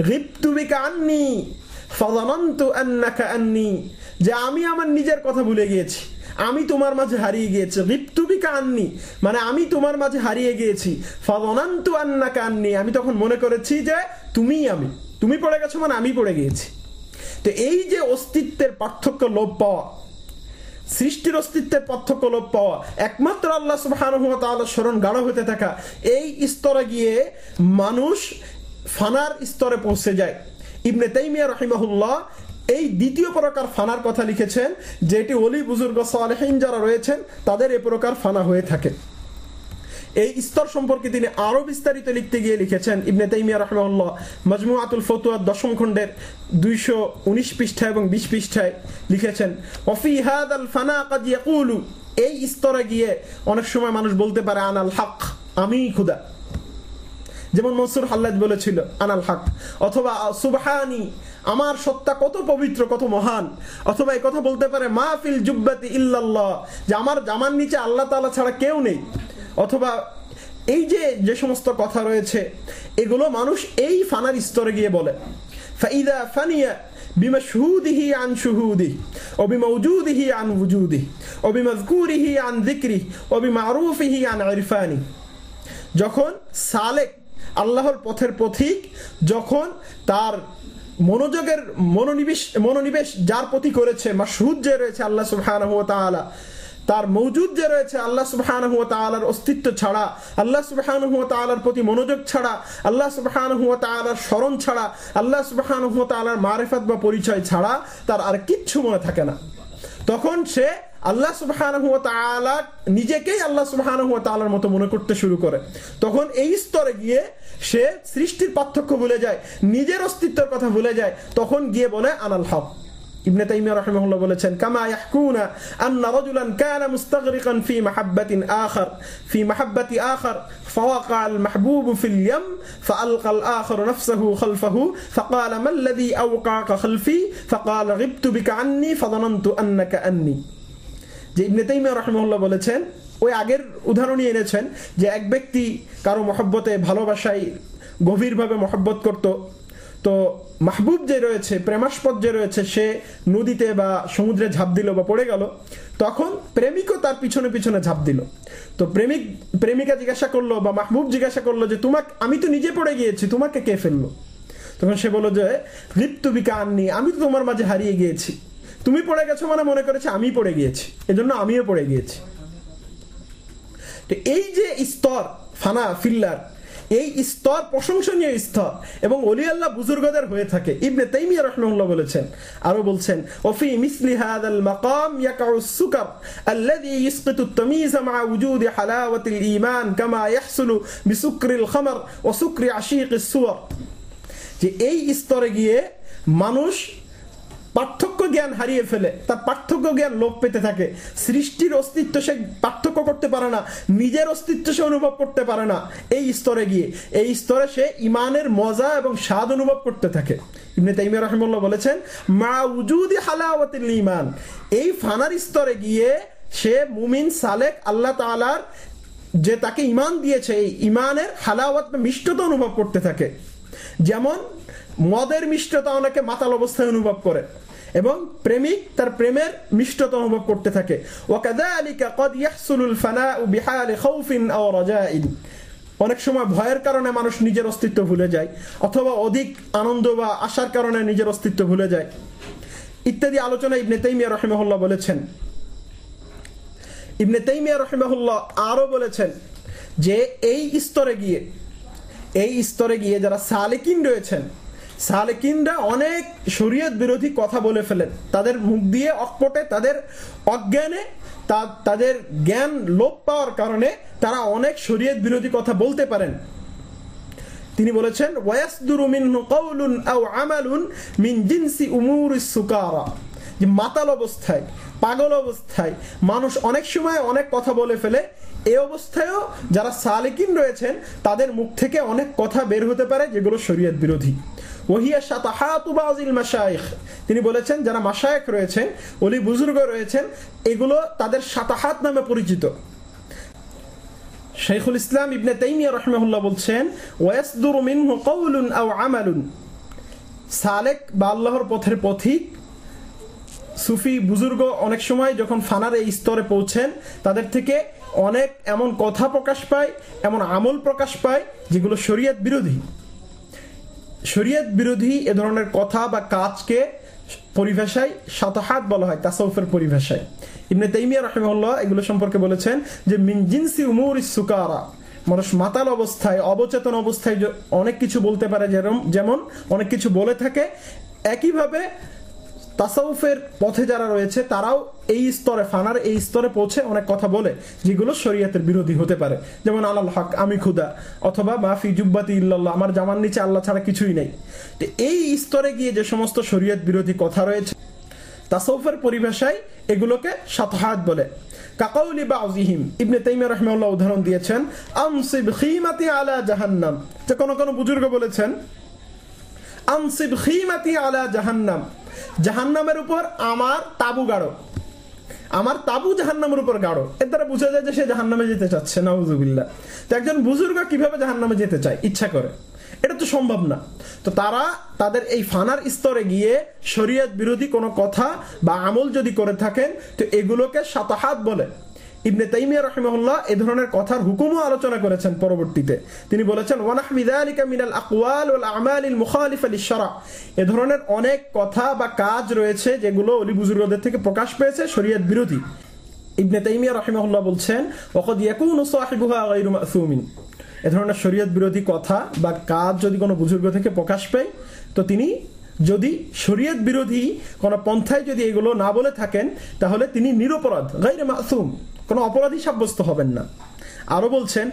غبت بك عني যে আমি আমার নিজের কথা ভুলে গিয়েছি। আমি তোমার মাঝে হারিয়ে গিয়েছি। রিপ্তুবিকা আননি মানে আমি তোমার মাঝে হারিয়ে গিয়েছি। ফলনান্তু আন্নাকা আননি, আমি তখন মনে করেছি যে তুমিই আমি। তুমি পড়ে গেছো মানে আমি পড়ে গিয়েছি। তো এই যে অস্তিত্বের পার্থক্য লোভ পাওয়া, সৃষ্টির অস্তিত্বের পার্থক্য লোপ পাওয়া, একমাত্র আল্লাহ সুবাহানুতাল স্মরণ গাঢ় হতে থাকা, এই স্তরে গিয়ে মানুষ ফানার স্তরে পৌঁছে যায়। ইবনে তাইমিয়া রহিমাহুল্লাহ এই দ্বিতীয় প্রকার ফানার কথা লিখেছেন, যেটি অলি বুজুর্গ সালেহীন যারা রয়েছেন, তাদের এ প্রকার ফানা হয়ে থাকে। এই স্তর সম্পর্কে তিনি আরও বিস্তারিত লিখতে গিয়ে লিখেছেন, ইবনে তাইমিয়া রহমাল্লাহ মজমুআতুল ফতুয়ার দশম খণ্ডের দুইশো উনিশ পৃষ্ঠা এবং বিশ পৃষ্ঠায় লিখেছেন, ওফি হাদ আল ফানা কাদ ইয়াকুলু। এই স্তরে গিয়ে অনেক সময় মানুষ বলতে পারে, আনাল হক আমি খুদা। যেমন মনসুর হাল্লাদ বলেছিল, আনাল হাক। অথবা সুবহানি, আমার সত্তা কত পবিত্র, কত মহান। অথবা এই কথা বলতে পারে মাহফিল জুব্বাতি ইল্লাল্লাহ, যে আমার জামার নিচে আল্লাহ তালা ছাড়া কেউ নেই। অথবা, এই যে যে সমস্ত কথা রয়েছে, এগুলো মানুষ এই ফানার স্তরে গিয়ে বলে। ফাইদা ফানিয়া বিমশহুদিহি আন শুহুদি, ও উজুদিহি আন উজুদি ও বিমজকুরিহি আন দিকরি ও বিমারুফিহি আন আরিফানি যখন সালেক আল্লাহর পথের পথিক যখন তার মনোযোগের মনোনিবেশ মনোনিবেশ যার প্রতি করেছে মাসহুদ যে রয়েছে আল্লাহ সুবহানাহু ওয়া তাআলা, তার মৌজুদ যে রয়েছে আল্লাহ সুবহানাহু ওয়া তাআলার অস্তিত্ব ছাড়া, আল্লাহ সুবহানাহু ওয়া তাআলার প্রতি মনোযোগ ছাড়া, আল্লাহ সুবহানাহু ওয়া তাআলার স্মরণ ছাড়া, আল্লাহ সুবহানাহু ওয়া তাআলার মারিফাত বা পরিচয় ছাড়া তার আর কিচ্ছু মনে থাকে না। তখন সে আল্লাহ তাআলা নিজেকেই আল্লাহ সুবহানাহু ওয়া তাআলার মতো মনে করতে শুরু করে। তখন এই স্তরে গিয়ে সে সৃষ্টির পার্থক্য ভুলে যায় নিজের অস্তিত্বের কথা ভুলে যায় তখন গিয়ে বলে আনাল হক ইবনে তাইমিয়া রাহিমাহুল্লাহ বলেছেন কামা ইয়াহকুনা আন্না রাজুলান কানা মুস্তাগরিকান ফি মাহাব্বাতিন আখার ফি মাহাব্বাতি আখার فوقع المحبوب في اليم فألقى الآخر نفسه خلفه فقال ما الذي أوقعك خلفي فقال غبت بك عني فظننت أنك أني যে ইবনে তাইমিয়া রাহিমাহুল্লাহ বলেছেন ওই আগের উদাহরণই এনেছেন যে এক ব্যক্তি কারও মহব্বতে ভালোবাসায় গভীরভাবে মহব্বত করত। তো মাহবুব যে রয়েছে, প্রেমাস্পদ যে রয়েছে, সে নদীতে বা সমুদ্রে ঝাঁপ দিল বা পড়ে গেল। তখন প্রেমিকও তার পিছনে পিছনে ঝাঁপ দিল। তো প্রেমিক, প্রেমিকা জিজ্ঞাসা করল বা মাহবুব জিজ্ঞাসা করল যে, তোমাকে, আমি তো নিজে পড়ে গিয়েছি, তোমাকে কে ফেলল? তখন সে বলল যে ঋতুবিকা আননি, আমি তো তোমার মাঝে হারিয়ে গিয়েছি। তুমি পড়ে গেছো মানে মনে করেছে আমি পড়ে গিয়েছি। এজন্য আমিও পড়ে গিয়েছি। এই যে স্তর, ফানা, ফিল্লার, এই স্তর প্রশংসনীয় স্তর এবং অলি আল্লাহ বুজুর্গদের হয়ে থাকে। ইবনে তাইমিয়া রহমাহুল্লাহ বলেছেন, আরও বলছেন, ওফি মিসলি হাদ আল মাকাম ইয়াকাউ সুকার আল্লাযী ইসকিতু তামিজ মা উজুদি হালাওয়াতিল ঈমান কামা ইয়াহসুলু বিসুকরিল খামর ওয়া সুকরি আশীকিস সুওয়ার যে এই স্তরে গিয়ে মানুষ পার্থক্য জ্ঞান হারিয়ে ফেলে, তার পার্থক্য জ্ঞান লোপ পেতে থাকে। সৃষ্টির অস্তিত্ব সে পার্থক্য করতে পারে না, নিজের অস্তিত্ব সে অনুভব করতে পারে না। এই স্তরে গিয়ে, এই স্তরে সে ইমানের মজা এবং স্বাদ অনুভব করতে থাকে। ইবনে তাইমিয়া রহমুল্লাহ বলেছেন, মা উজুদি হালাওয়াতিল ইমান এই ফানার স্তরে গিয়ে সে মুমিন, সালেক, আল্লাহ তাআলার যে তাকে ইমান দিয়েছে, এই ইমানের হালাওয়াত মিষ্টতা অনুভব করতে থাকে। যেমন মদের মিষ্টতা অনেকে মাতাল অবস্থায় অনুভব করে এবং প্রেমিক তার প্রেমের মিষ্টতা অনুভব করতে থাকে। অনেক সময় ভয়ের কারণে মানুষ নিজের অস্তিত্ব ভুলে যায়, অথবা অধিক আনন্দ বা আশার কারণে নিজের অস্তিত্ব ভুলে যায়। ইত্যাদি আলোচনা ইবনে তাইমিয়া রহেমহল্লা বলেছেন। ইবনে তাইমিয়া রহেমহল্লা আরও বলেছেন যে এই স্তরে গিয়ে, এই স্তরে গিয়ে যারা সালেকিন রয়েছেন সালেকিনরা অনেক শরীয়ত বিরোধী কথা বলে ফেলেন। তাদের মুখ দিয়ে অকপটে, তাদের অজ্ঞানে তাদের জ্ঞান লোপ পাওয়ার কারণে তারা অনেক শরীয়ত বিরোধী কথা বলতে পারেন। তিনি বলেছেন, ওয়াসদুরু মিনহু আও আমালুন মিন জিনসি উমুরিস সুকারা। যে মাতাল অবস্থায়, পাগল অবস্থায় মানুষ অনেক সময় অনেক কথা বলে ফেলে। এ অবস্থায়ও যারা সালেকিন রয়েছেন, তাদের মুখ থেকে অনেক কথা বের হতে পারে যেগুলো শরীয়ত বিরোধী। ওহিয়া সাতাহাতুবাজিল মাশায়েখ তিনি বলেছেন, যারা মাশায়েখ রয়েছেন, অলি বুজুর্গ রয়েছেন, এগুলো তাদের সাতাহাত নামে পরিচিত। শেখুল ইসলাম ইবনে তাইমিয়া রহমাহুল্লাহ বলছেন, ওয়াসদুরু মিনহু কওলুন আও আমালুন। সালেক বা আল্লাহর পথের পথিক, সুফি বুজুর্গ অনেক সময় যখন ফানার এই স্তরে পৌঁছেন, তাদের থেকে অনেক এমন কথা প্রকাশ পায়, এমন আমল প্রকাশ পায়, যেগুলো শরীয়ত বিরোধী। শরীয়ত বিরোধী এ ধরনের কথা বা কাজকে পরিভাষায় শতহাত বলা হয় তাসৌফের পরিভাষায়। ইবনে তাইমিয়া রহমল্লাহ এগুলো সম্পর্কে বলেছেন যে মিনজিনসি উমুর সুকারা, মানুষ মাতাল অবস্থায়, অবচেতন অবস্থায় অনেক কিছু বলতে পারে, যেরম, যেমন অনেক কিছু বলে থাকে, একইভাবে তাসাউফের পথে যারা রয়েছে, তারাও এই স্তরে ফানার এই স্তরে পৌঁছে অনেক কথা বলে, যেগুলো শরীয়তের বিরোধী হতে পারে। যেমন আল্লাহ হক, আমি খুদা। অথবা মাফি জুব্বাতি ইল্লাল্লাহ, আমার জামার নিচে আল্লাহ ছাড়া কিছুই নেই। তো এই স্তরে গিয়ে যে সমস্ত শরীয়ত বিরোধী কথা রয়েছে তাসাউফের পরিভাষায় এগুলোকে সাতহাত বলে। কাকাউলি বাউজিহিম, ইবনে তাইমিয়া রাহমাহুল্লাহ উদাহরণ দিয়েছেন আমসিব খিমাতি আলা জাহান্নাম। যে কোন কোন বুজুর্গ বলেছেন আমসিব খিমাতি আলা জাহান্নাম। জাহান্নামের উপর আমার তাবু গাড়ো আমার তাবু জাহান্নামের উপর গাঢ়। এর দ্বারা বোঝা যায় যে সে জাহান্নামে যেতে চাচ্ছে নাউজুবিল্লা তো একজন বুজুর্গ কীভাবে জাহান্নামে যেতে চায়? ইচ্ছা করে। এটা তো সম্ভব না। তো তারা তাদের এই ফানার স্তরে গিয়ে শরীয়ত বিরোধী কোনো কথা বা আমল যদি করে থাকেন, তো এগুলোকে সাতাহাত বলে। ইবনে তাইমিয়া রহিমহুল্লাহ এ ধরনের কথার হুকুমও আলোচনা করেছেন পরবর্তীতে। তিনি বলেছেন, ওয়ানাহমি যালিকা মিনাল আকওয়াল ওয়াল আমালিল মুখালিফা লিশরা এ ধরনের অনেক কথা বা কাজ রয়েছে যেগুলো অলি বুজুর্গদের থেকে প্রকাশ পেয়েছে শরীয়ত বিরোধী। ইবনে তাইমিয়া রহিমহুল্লাহ বলছেন, ওয়াকাদ ইয়াকুনু সাহিবুহা গায়রু মাসুমিন। এ ধরনের শরীয়ত বিরোধী কথা বা কাজ যদি কোনো বুজুর্গ থেকে প্রকাশ পায়, তো তিনি যদি শরীয়ত বিরোধী কোনো পন্থায় যদি এগুলো না বলে থাকেন, তাহলে তিনি নিরপরাধ, গাইরে মাসুম। কোনো অপরাধী সাব্যস্ত হবেন না। আরও বলছেন,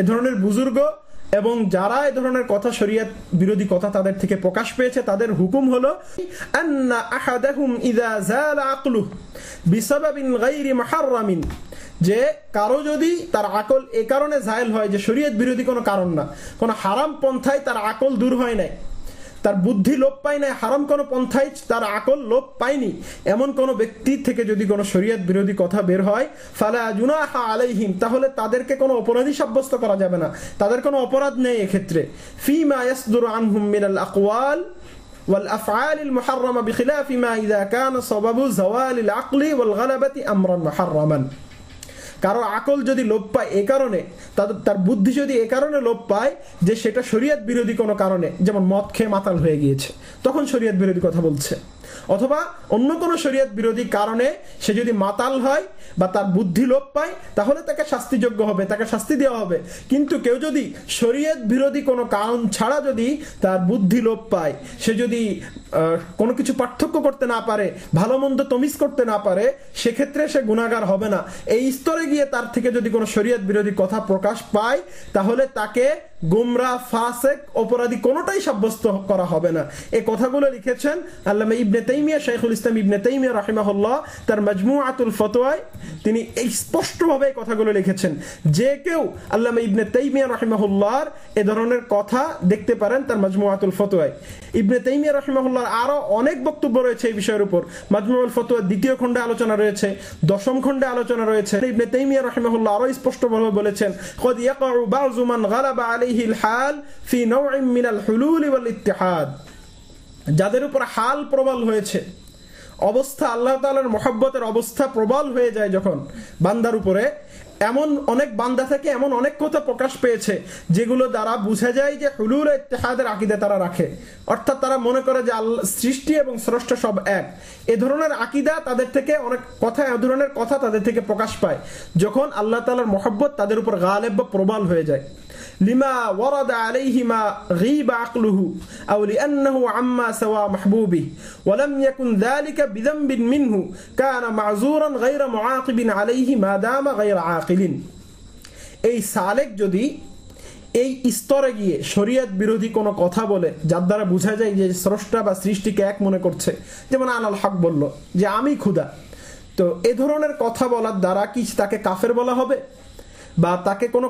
এ ধরনের বুজুর্গ এবং যারা এ ধরনের কথা শরিয়াত বিরোধী কথা তাদের থেকে প্রকাশ পেয়েছে, তাদের হুকুম হলো যে কারও যদি তার আকল এ কারণে জায়েল হয় যে শরীয়ত বিরোধী কোনো কারণ না, কোনো হারাম পন্থায় তার আকল দূর হয় নাই। তার বুদ্ধি লোপ পায় নাই হারাম কোনো পন্থায় তার আকল লোপ পায়নি এমন কোন ব্যক্তির থেকে যদি কোনো শরীয়ত বিরোধী কথা বের হয় ফালা জুনাহা আলাইহিম তাহলে তাদেরকে কোনো অপরাধী সাব্যস্ত করা যাবে না তাদের কোনো অপরাধ নেই এক্ষেত্রে ফিমা ইয়াসদুরু আনহুম মিনাল আকওয়াল والأفعال المحرمة بخلاف ما إذا كان سبب زوال العقل والغلبة أمرا محرما কারও আকল যদি লোপ পায় এ কারণে, তার বুদ্ধি যদি এ কারণে লোপ পায় যে সেটা শরীয়ত বিরোধী কোনো কারণে, যেমন মদ খেয়ে মাতাল হয়ে গিয়েছে, তখন শরীয়ত বিরোধী কথা বলছে। অথবা অন্য কোনো শরীয়ত বিরোধী কারণে সে যদি মাতাল হয় বা তার বুদ্ধি লোপ পায়, তাহলে তাকে শাস্তিযোগ্য হবে, তাকে শাস্তি দেওয়া হবে। কিন্তু কেউ যদি শরীয়ত বিরোধী কোনো কারণ ছাড়া যদি তার বুদ্ধি লোপ পায়, সে যদি কোনো কিছু পার্থক্য করতে না পারে, ভালো মন্দ তমিজ করতে না পারে, সেক্ষেত্রে সে গুণাগার হবে না। এই স্তরে গিয়ে তার থেকে যদি কোনো শরীয়ত বিরোধী কথা প্রকাশ পায়, তাহলে তাকে গুমরা, ফাসেক, অপরাধী কোনোটাই সাব্যস্ত করা হবে না। এ কথাগুলো লিখেছেন আল্লামা ইবনে তাইমিয়া, শাইখুল ইসলাম ইবনে তাইমিয়া রাহিমাহুল্লাহ, তার মজমু আতুল ফতোয়ায় তিনি এই স্পষ্টভাবে এই কথাগুলো লিখেছেন। যে কেউ আল্লামা ইবনে তাইমিয়া রাহিমাহুল্লাহর এ ধরনের কথা দেখতে পারেন তার মজমু আতুল ফতোয়ায় ইবনে তাইমিয়া রাহিমাহুল্লাহর আরও অনেক বক্তব্য রয়েছে এই বিষয়ের উপর। মাজমুল ফতোয়ার দ্বিতীয় খণ্ডে আলোচনা রয়েছে, দশম খণ্ডে আলোচনা রয়েছে। ইবনে তাইমিয়া রাহিমাহুল্লাহ আরও স্পষ্টভাবে বলেছেন খদ ইয়াকাউ বাযু মান গালাবা আলাইহি আলাইহিল হাল ফি নাউইম মিনাল হুলুল ওয়াল যাদের উপর হাল প্রবল হয়েছে, অবস্থা আল্লাহ তাআলার মহব্বতের অবস্থা প্রবল হয়ে যায় যখন বান্দার উপরে। এমন অনেক বান্দা থেকে এমন অনেক কথা প্রকাশ পেয়েছে, যেগুলো দ্বারা বোঝা যায় যে হুলুর ইত্তেহাদের আকিদে তারা রাখে। অর্থাৎ তারা মনে করে যে আল্লাহ সৃষ্টি এবং স্রষ্ট সব এক। এ ধরনের আকিদা তাদের থেকে অনেক কথা, এ ধরনের কথা তাদের থেকে প্রকাশ পায়, যখন আল্লাহ তালার মহব্বত তাদের উপর গালেব বা প্রবল হয়ে যায়। لما ورد عليه ما غيب عقله أو لأنه عما سوى محبوبه ولم يكن ذلك بذنب منه كان معذورا غير معاقب عليه ما دام غير عاقل এই সালেক যদি এই স্তরে গিয়ে শরীয়ত বিরোধী কোনো কথা বলে যার দ্বারা বোঝা যায় যে স্রষ্টা বা সৃষ্টিকে এক মনে করছে যেমন আনাল হক বলল যে আমি ক্ষুদা তো এ ধরনের কথা বলার দ্বারা কি তাকে কাফের বলা হবে বা তাকে কোনো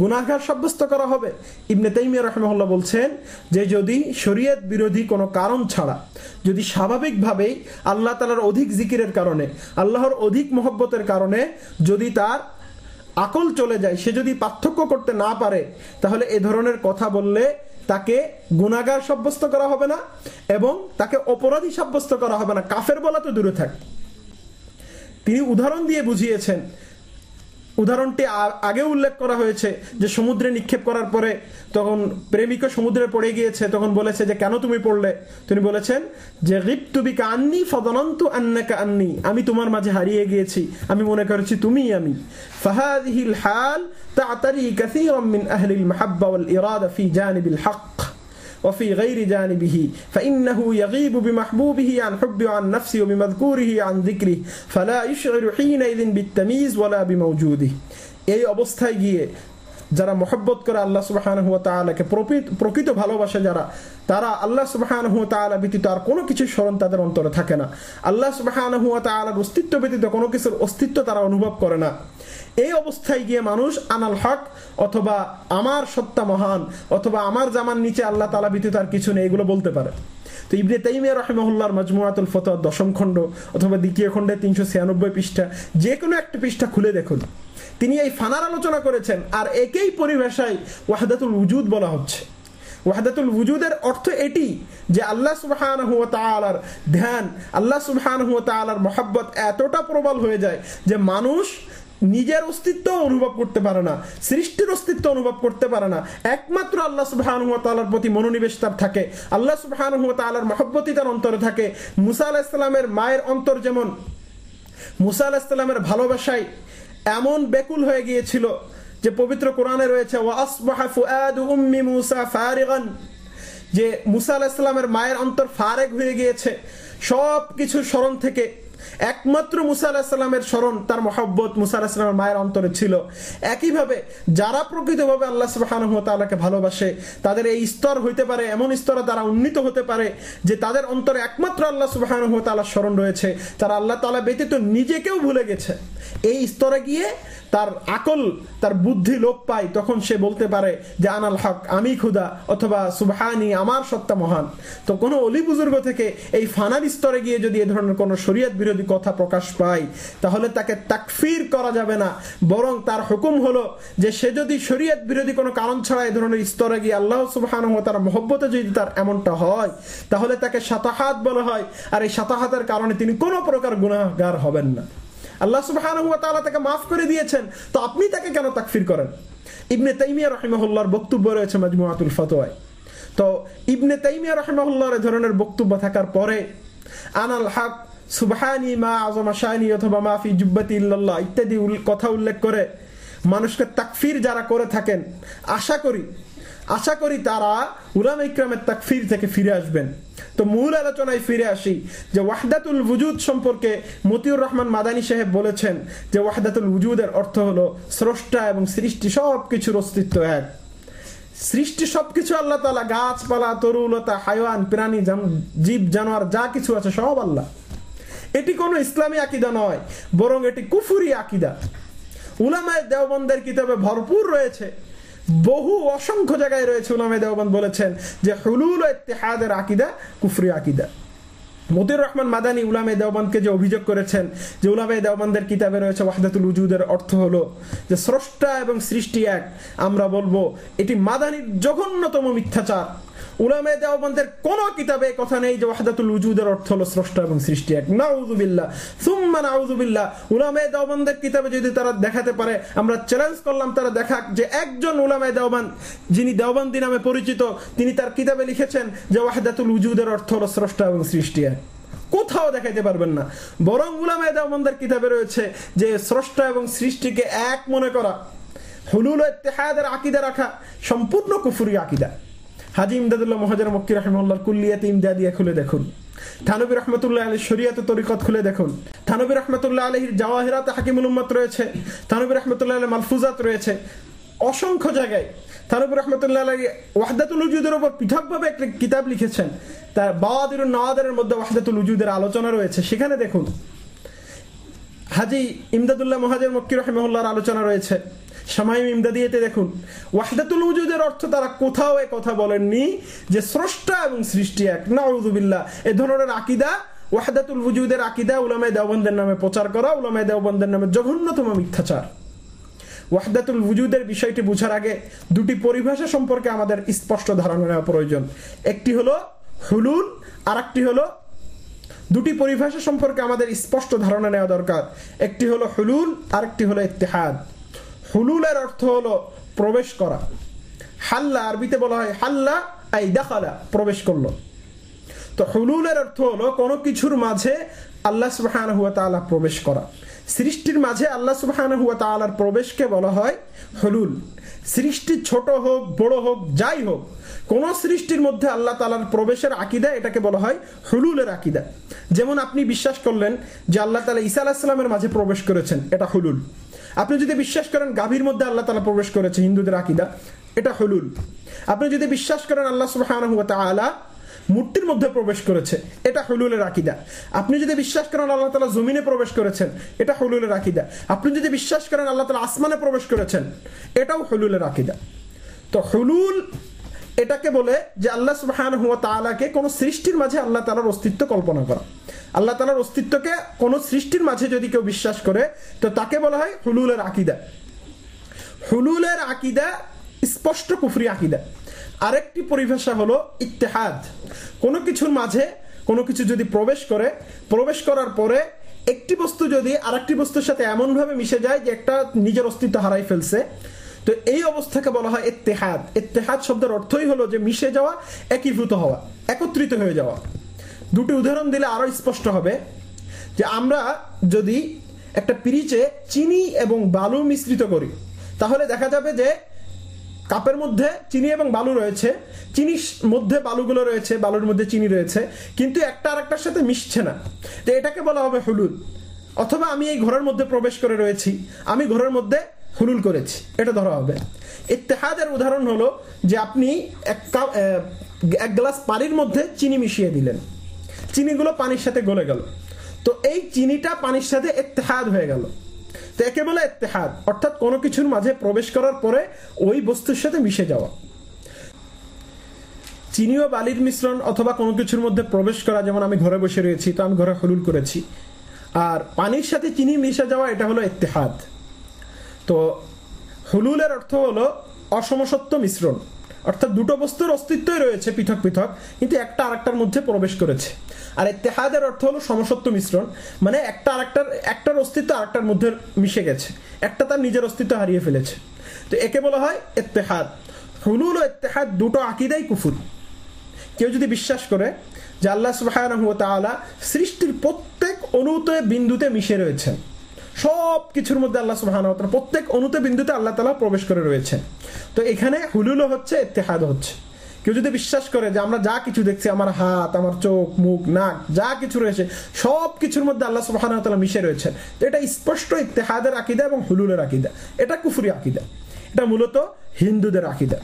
গুণাগার সাব্যস্ত করা হবে। ইবনে তাইমিয়া রহমহল্লা বলছেন যে যদি শরীয়ত বিরোধী কোনো কারণ ছাড়া, যদি স্বাভাবিকভাবেই আল্লাহ তালার অধিক জিকিরের কারণে, আল্লাহর অধিক মহব্বতের কারণে যদি তার আকল চলে যায়, সে যদি পার্থক্য করতে না পারে, তাহলে এ ধরনের কথা বললে তাকে গুণাগার সাব্যস্ত করা হবে না এবং তাকে অপরাধী সাব্যস্ত করা হবে না। কাফের বলা তো দূরে থাক। তিনি উদাহরণ দিয়ে বুঝিয়েছেন উদাহরণটি আগে উল্লেখ করা হয়েছে যে সমুদ্রে নিক্ষেপ করার পরে তখন প্রেমিক সমুদ্রে পড়ে গিয়েছে, তখন বলেছে যে, কেন তুমি পড়লে? তিনি বলেছেন যে রিপ তুবি কান্নি ফদনন্তু আন্নাকা আন্নি, আমি তোমার মাঝে হারিয়ে গিয়েছি, আমি মনে করেছি তুমি আমি। ফাহাদিহিল হাল তাতারি কাসীরাম মিন আহলিল মাহাব্বা ইরাদা ফি জানিবিল হক وفي غير جانبه فإنه يغيب بمحبوبه عن حب عن نفسه وبمذكوره عن ذكره فلا يشعر حينئذ بالتمييز ولا بموجوده এই অবস্থায় গিয়ে যারা মহব্বত করে আল্লাহ সুবাহান প্রকৃত ভালোবাসে যারা, তারা আল্লাহ সুবাহান ব্যতীত আর কোনো কিছু স্মরণ তাদের অন্তরে থাকে না। আল্লাহ সুবাহান অস্তিত্ব ব্যতীত কোনো কিছুর অস্তিত্ব তারা অনুভব করে না। এই অবস্থায় গিয়ে মানুষ আনাল হক অথবা আমার সত্তা মহান অথবা আমার জামান নিচে আল্লাহ তালা ব্যতীত আর কিছু নেই এগুলো বলতে পারে। তো ইবনে তাইমিয়া রহমহুল্লাহর মজমুয়াতুল ফতোয়া দশম খণ্ড অথবা দ্বিতীয় খণ্ডে তিনশো ছিয়ানব্বই পৃষ্ঠা যে কোনো একটা পৃষ্ঠা খুলে দেখুন। তিনি এই ফানার আলোচনা করেছেন আর একেই পরিভাষায় ওয়াহাদাতুল উজুদ বলা হচ্ছে। ওয়াহাদাতুল উজুদের অর্থ এটি যে আল্লাহ সুবহান হুয়া তালার ধ্যান, আল্লাহ সুবহান হুয়া তালার মহাব্বত এতটা প্রবল হয়ে যায় যে মানুষ নিজের অস্তিত্ব অনুভব করতে পারে না, সৃষ্টির অস্তিত্ব অনুভব করতে পারে না। একমাত্র আল্লাহ সুবহান হুয়া তালার প্রতি মনোনিবেশ তার থাকে, আল্লাহ সুবহান হুয়া তালার মহব্বতই তার অন্তরে থাকে। মুসা আলাহ ইসলামের মায়ের অন্তর যেমন, মুসা আলাহ ইসলামের ভালোবাসায় এমন বেকুল হয়ে গিয়েছিল যে পবিত্র কোরআনে রয়েছে যে মুসা আলাহ ইসলামের মায়ের অন্তর ফারেক হয়ে গিয়েছে। সব কিছু স্মরণ থেকে একমাত্র মুসা আলাহিসাল্লামের স্মরণ, তার মহব্বত মুসা আলাহিসাল্লামের মায়ের অন্তরে ছিল। একইভাবে যারা প্রকৃতভাবে আল্লাহ সুবাহানুহতালাকে ভালোবাসে, তাদের এই স্তর হইতে পারে, এমন স্তরে তারা উন্নীত হতে পারে যে তাদের অন্তরে একমাত্র আল্লাহ সুবাহানুহতালার স্মরণ রয়েছে। তারা আল্লাহ তালা ব্যতীত নিজেকেও ভুলে গেছে। এই স্তরে গিয়ে তার আকল, তার বুদ্ধি লোপ পায়, তখন সে বলতে পারে যে, আনাল হক, আমি খুদা, অথবা সুবহানি, আমার সত্তা মহান। তো কোনো অলি বুজুর্গ থেকে এই ফানার স্তরে গিয়ে যদি এ ধরনের কোনো শরীয়ত বিরোধী কথা প্রকাশ পায়, তাহলে তাকে তাকফির করা যাবে না। বরং তার হুকুম হলো যে, সে যদি শরীয়ত বিরোধী কোনো কারণ ছাড়া এ ধরনের স্তরে গিয়ে আল্লাহ সুবহান তার মহব্বতে যদি তার এমনটা হয়, তাহলে তাকে সাতাহাত বলা হয়। আর এই সাতাহাতের কারণে তিনি কোনো প্রকার গুণাগার হবেন না। আল্লাহ সুবহানাহু ওয়া তাআলা তাকে মাফ করে দিয়েছেন। তো আপনি তাকে কেন তাকফির করেন? ইবনে তাইমিয়া রাহিমাহুল্লাহর বক্তব্য রয়েছে মাজমুআতুল ফাতোয়ায় তো ইবনে তাইমিয়া রাহিমাহুল্লাহর ধরনের বক্তব্য থাকার পরে, আনাল হক সুবহানি মা আজমা শানি অথবা মাফি জুব্বাতি ইল্লাল্লাহ ইত্যাদি কথা উল্লেখ করে মানুষকে তাকফির যারা করে থাকেন, আশা করি আশা করি তারা উলাম ইকরামের তাকফির থেকে ফিরে আসবেন। তো মূল আলোচনায় ফিরে আসি যে ওয়াহদাতুল উজুদ সম্পর্কে মতিউর রহমান মাদানী সাহেব বলেছেন যে ওয়াহদাতুল উজুদের অর্থ হলো স্রষ্টা এবং সৃষ্টি সব কিছুর অস্তিত্ব এক। সৃষ্টি সবকিছু আল্লাহ তালা গাছপালা তরুলতা হাইওয়ান প্রাণী জীব, জানোয়ার, যা কিছু আছে সব আল্লাহ। এটি কোনো ইসলামী আকিদা নয়, বরং এটি কুফুরি আকিদা। উলামায় দেওবন্দের কিতাবে ভরপুর রয়েছে বহু অসংখ্য জায়গায় রয়েছে উলামে দেওয়ান বলেছেন যে হুলুল ইতিহাদের আকিদা, কুফরি আকিদা। মতির রহমান মাদানী উলামে দেওবানকে যে অভিযোগ করেছেন যে উলামে দেওবানদের কিতাবে রয়েছে ওয়াহদাতুল উজুদের অর্থ হলো যে স্রষ্টা এবং সৃষ্টি এক, আমরা বলব এটি মাদানির জঘন্যতম মিথ্যাচার। উলামে দেওবন্দের কোন কিতাবে কথা নেই যে ওয়াহদাতুল উজুদের অর্থ হলো স্রষ্টা এবং সৃষ্টি এক। নাউযুবিল্লাহ সুম্মা নাউযুবিল্লাহ উলামে দেওবন্দের কিতাবে যদি তারা দেখাতে পারে, আমরা চ্যালেঞ্জ করলাম তারা দেখাক যে একজন উলামে দেওবান যিনি দেওবন্দি নামে পরিচিত, তিনি তার কিতাবে লিখেছেন যে ওয়াহদাতুল উজুদের অর্থ হলো স্রষ্টা এবং সৃষ্টি এক। কোথাও দেখাইতে পারবেন না। বরং উলামে দেওবন্দের কিতাবে রয়েছে যে স্রষ্টা এবং সৃষ্টিকে এক মনে করা। হুলুল ইত্তেহাদের আকিদা রাখা, সম্পূর্ণ কুফুরি আকিদা। হাজি ইমদাদুল্লাহ মহাজার মক্কি রহমুল্লাহর কুল্লিয়াতে ইমদাদিয়া খুলে দেখুন। থানবী রহমতুল্লাহ আলী শরিয়াত তরিকত খুলে দেখুন। থানবী রহমতুল্লাহ আলহির জাওয়াহিরাত হাকিমুল উম্মত রয়েছে। থানবী রহমতুল্লাহ আলী মালফুজাত রয়েছে। অসংখ্য জায়গায় থানবী রহমতুল্লাহ আলী ওয়াহদাতুল উজুদের উপর পৃথকভাবে একটি কিতাব লিখেছেন। তার বাওয়াদির নওয়াদের মধ্যে ওয়াহদাতুল উজুদের আলোচনা রয়েছে। সেখানে দেখুন, হাজি ইমদাদুল্লাহ মহাজের মক্কি রহমুল্লাহর আলোচনা রয়েছে। সামাইম ইমদাদিয়েতে দেখুন, ওয়াহদাতুল উজুদের অর্থ তারা কোথাও এ কথা বলেননি যে স্রষ্টা এবং সৃষ্টি এক। নাউজুবিল্লাহ এ ধরনের আকিদা, ওয়াহদাতুল উজুদের আকিদা উলামায় দেওবন্দের নামে প্রচার করা, উলামায় দেওবন্দের নামে জঘন্যতম মিথ্যাচার। ওয়াহদাতুল উজুদের বিষয়টি বুঝার আগে দুটি পরিভাষা সম্পর্কে আমাদের স্পষ্ট ধারণা নেওয়া প্রয়োজন। একটি হলো হুলুল আর একটি হলো দুটি পরিভাষা সম্পর্কে আমাদের স্পষ্ট ধারণা নেওয়া দরকার। একটি হলো হুলুল আর একটি হলো ইত্তেহাদ। হুলুলের অর্থ হলো প্রবেশ করা। হাল্লা আরবিতে বলা হয় হাল্লা, আই দেখালা, প্রবেশ করল। তো হুলুলের অর্থ হলো কোনো কিছুর মাঝে আল্লাহ সুবাহান হুয়া তালা প্রবেশ করা। সৃষ্টির মাঝে আল্লাহ সুবাহান হুয়া তালার প্রবেশকে বলা হয় হলুল। সৃষ্টি ছোট হোক, বড় হোক, যাই হোক, কোন সৃষ্টির মধ্যে আল্লাহ তালার প্রবেশের আকিদা এটাকে বলা হয় হুলুলের আকিদা। যেমন আপনি বিশ্বাস করলেন যে আল্লাহ তালা ইসা আলাহিসাল্লামের মাঝে প্রবেশ করেছেন, এটা হুলুল। আপনি যদি বিশ্বাস করেন গাভীর মধ্যে আল্লাহ তালা প্রবেশ করেছে, হিন্দুদের আকিদা, এটা হলুল। আপনি যদি বিশ্বাস করেন আল্লাহ সুবাহ আলা মূর্তির মধ্যে প্রবেশ করেছে, এটা হলুলের আকিদা। আপনি যদি বিশ্বাস করেন আল্লাহ তালা জমিনে প্রবেশ করেছেন, এটা হলুলের আকিদা। আপনি যদি বিশ্বাস করেন আল্লাহ তালা আসমানে প্রবেশ করেছেন, এটাও হলুলের আকিদা। তো হলুল এটাকে বলে যে আল্লাহ সুবাহান হুয়া তালাকে কোনো সৃষ্টির মাঝে আল্লাহ তালার অস্তিত্ব কল্পনা করা। আল্লাহ তালার অস্তিত্বকে কোনো সৃষ্টির মাঝে যদি কেউ বিশ্বাস করে, তো তাকে বলা হয় হুলুলের আকিদা। হুলুলের আকিদা স্পষ্ট কুফরি আকিদা। আরেকটি পরিভাষা হলো ইত্তেহাদ। কোনো কিছুর মাঝে কোনো কিছু যদি প্রবেশ করে, প্রবেশ করার পরে একটি বস্তু যদি আরেকটি বস্তুর সাথে এমনভাবে মিশে যায় যে একটা নিজের অস্তিত্ব হারাই ফেলছে তো এই অবস্থাকে বলা হয় ইত্তেহাদ। ইত্তেহাদ শব্দের অর্থই হলো যে মিশে যাওয়া, একীভূত হওয়া, একত্রিত হয়ে যাওয়া। দুটি উদাহরণ দিলে আরও স্পষ্ট হবে যে আমরা যদি একটা পিরিচে চিনি এবং বালু মিশ্রিত করি, তাহলে দেখা যাবে যে কাপের মধ্যে চিনি এবং বালু রয়েছে, চিনির মধ্যে বালুগুলো রয়েছে, বালুর মধ্যে চিনি রয়েছে, কিন্তু একটা আর একটার সাথে মিশছে না। তো এটাকে বলা হবে হলুদ অথবা আমি এই ঘরের মধ্যে প্রবেশ করে রয়েছি, আমি ঘরের মধ্যে হুলুল করেছি। এটা ধরা হবে। ইত্তেহাদের উদাহরণ হলো যে আপনি এক এক গ্লাস পানির মধ্যে চিনি মিশিয়ে দিলেন। চিনিগুলো পানির সাথে গলে গেল। তো এই চিনিটা পানির সাথে ইত্তেহাদ হয়ে গেল। তো একে বলে ইত্তেহাদ, অর্থাৎ কোনো কিছুর মাঝে প্রবেশ করার পরে ওই বস্তুর সাথে মিশে যাওয়া। চিনি ও বালির মিশ্রণ অথবা কোনো কিছুর মধ্যে প্রবেশ করা, যেমন আমি ঘরে বসে রয়েছি, তো আমি ঘরে হলুল করেছি। আর পানির সাথে চিনি মিশে যাওয়া, এটা হলো ইত্তেহাদ। তো হলুলের অর্থ হলো অসমসত্ব মিশ্রণ। অর্থাৎ দুটো বস্তুর অস্তিত্বই রয়েছে পৃথক পৃথক, কিন্তু একটা আরেকটার মধ্যে প্রবেশ করেছে। আর এতেহাদের অর্থ হলো সমসত্ব মিশ্রণ মানে একটা আরেকটার, একটার অস্তিত্ব আরেকটার মধ্যে মিশে গেছে। একটা তার নিজের অস্তিত্ব হারিয়ে ফেলেছে। তো একে বলা হয় এতেহাদ হুলুল ও এতেহাদ দুটো আকিদাই কুফুর। কেউ যদি বিশ্বাস করে যে আল্লাহ সুবাহ সৃষ্টির প্রত্যেক অনুতে বিন্দুতে মিশে রয়েছেন সব কিছুর মধ্যে আল্লাহ সুবাহ প্রত্যেক অনুতে বিন্দুতে আল্লাহ তালা প্রবেশ করে রয়েছেন। তো এখানে হুলুলও হচ্ছে এতেহাদ হচ্ছে। কেউ যদি বিশ্বাস করে যে আমরা যা কিছু দেখছি, আমার হাত, আমার চোখ, মুখ, নাক, যা কিছু রয়েছে সব কিছুর মধ্যে আল্লাহ সুবাহ মিশে রয়েছেন। এটা স্পষ্ট ইত্তেহাদের আকিদা এবং হুলুলের আকিদা। এটা কুফুরি আকিদা। এটা মূলত হিন্দুদের আকিদা।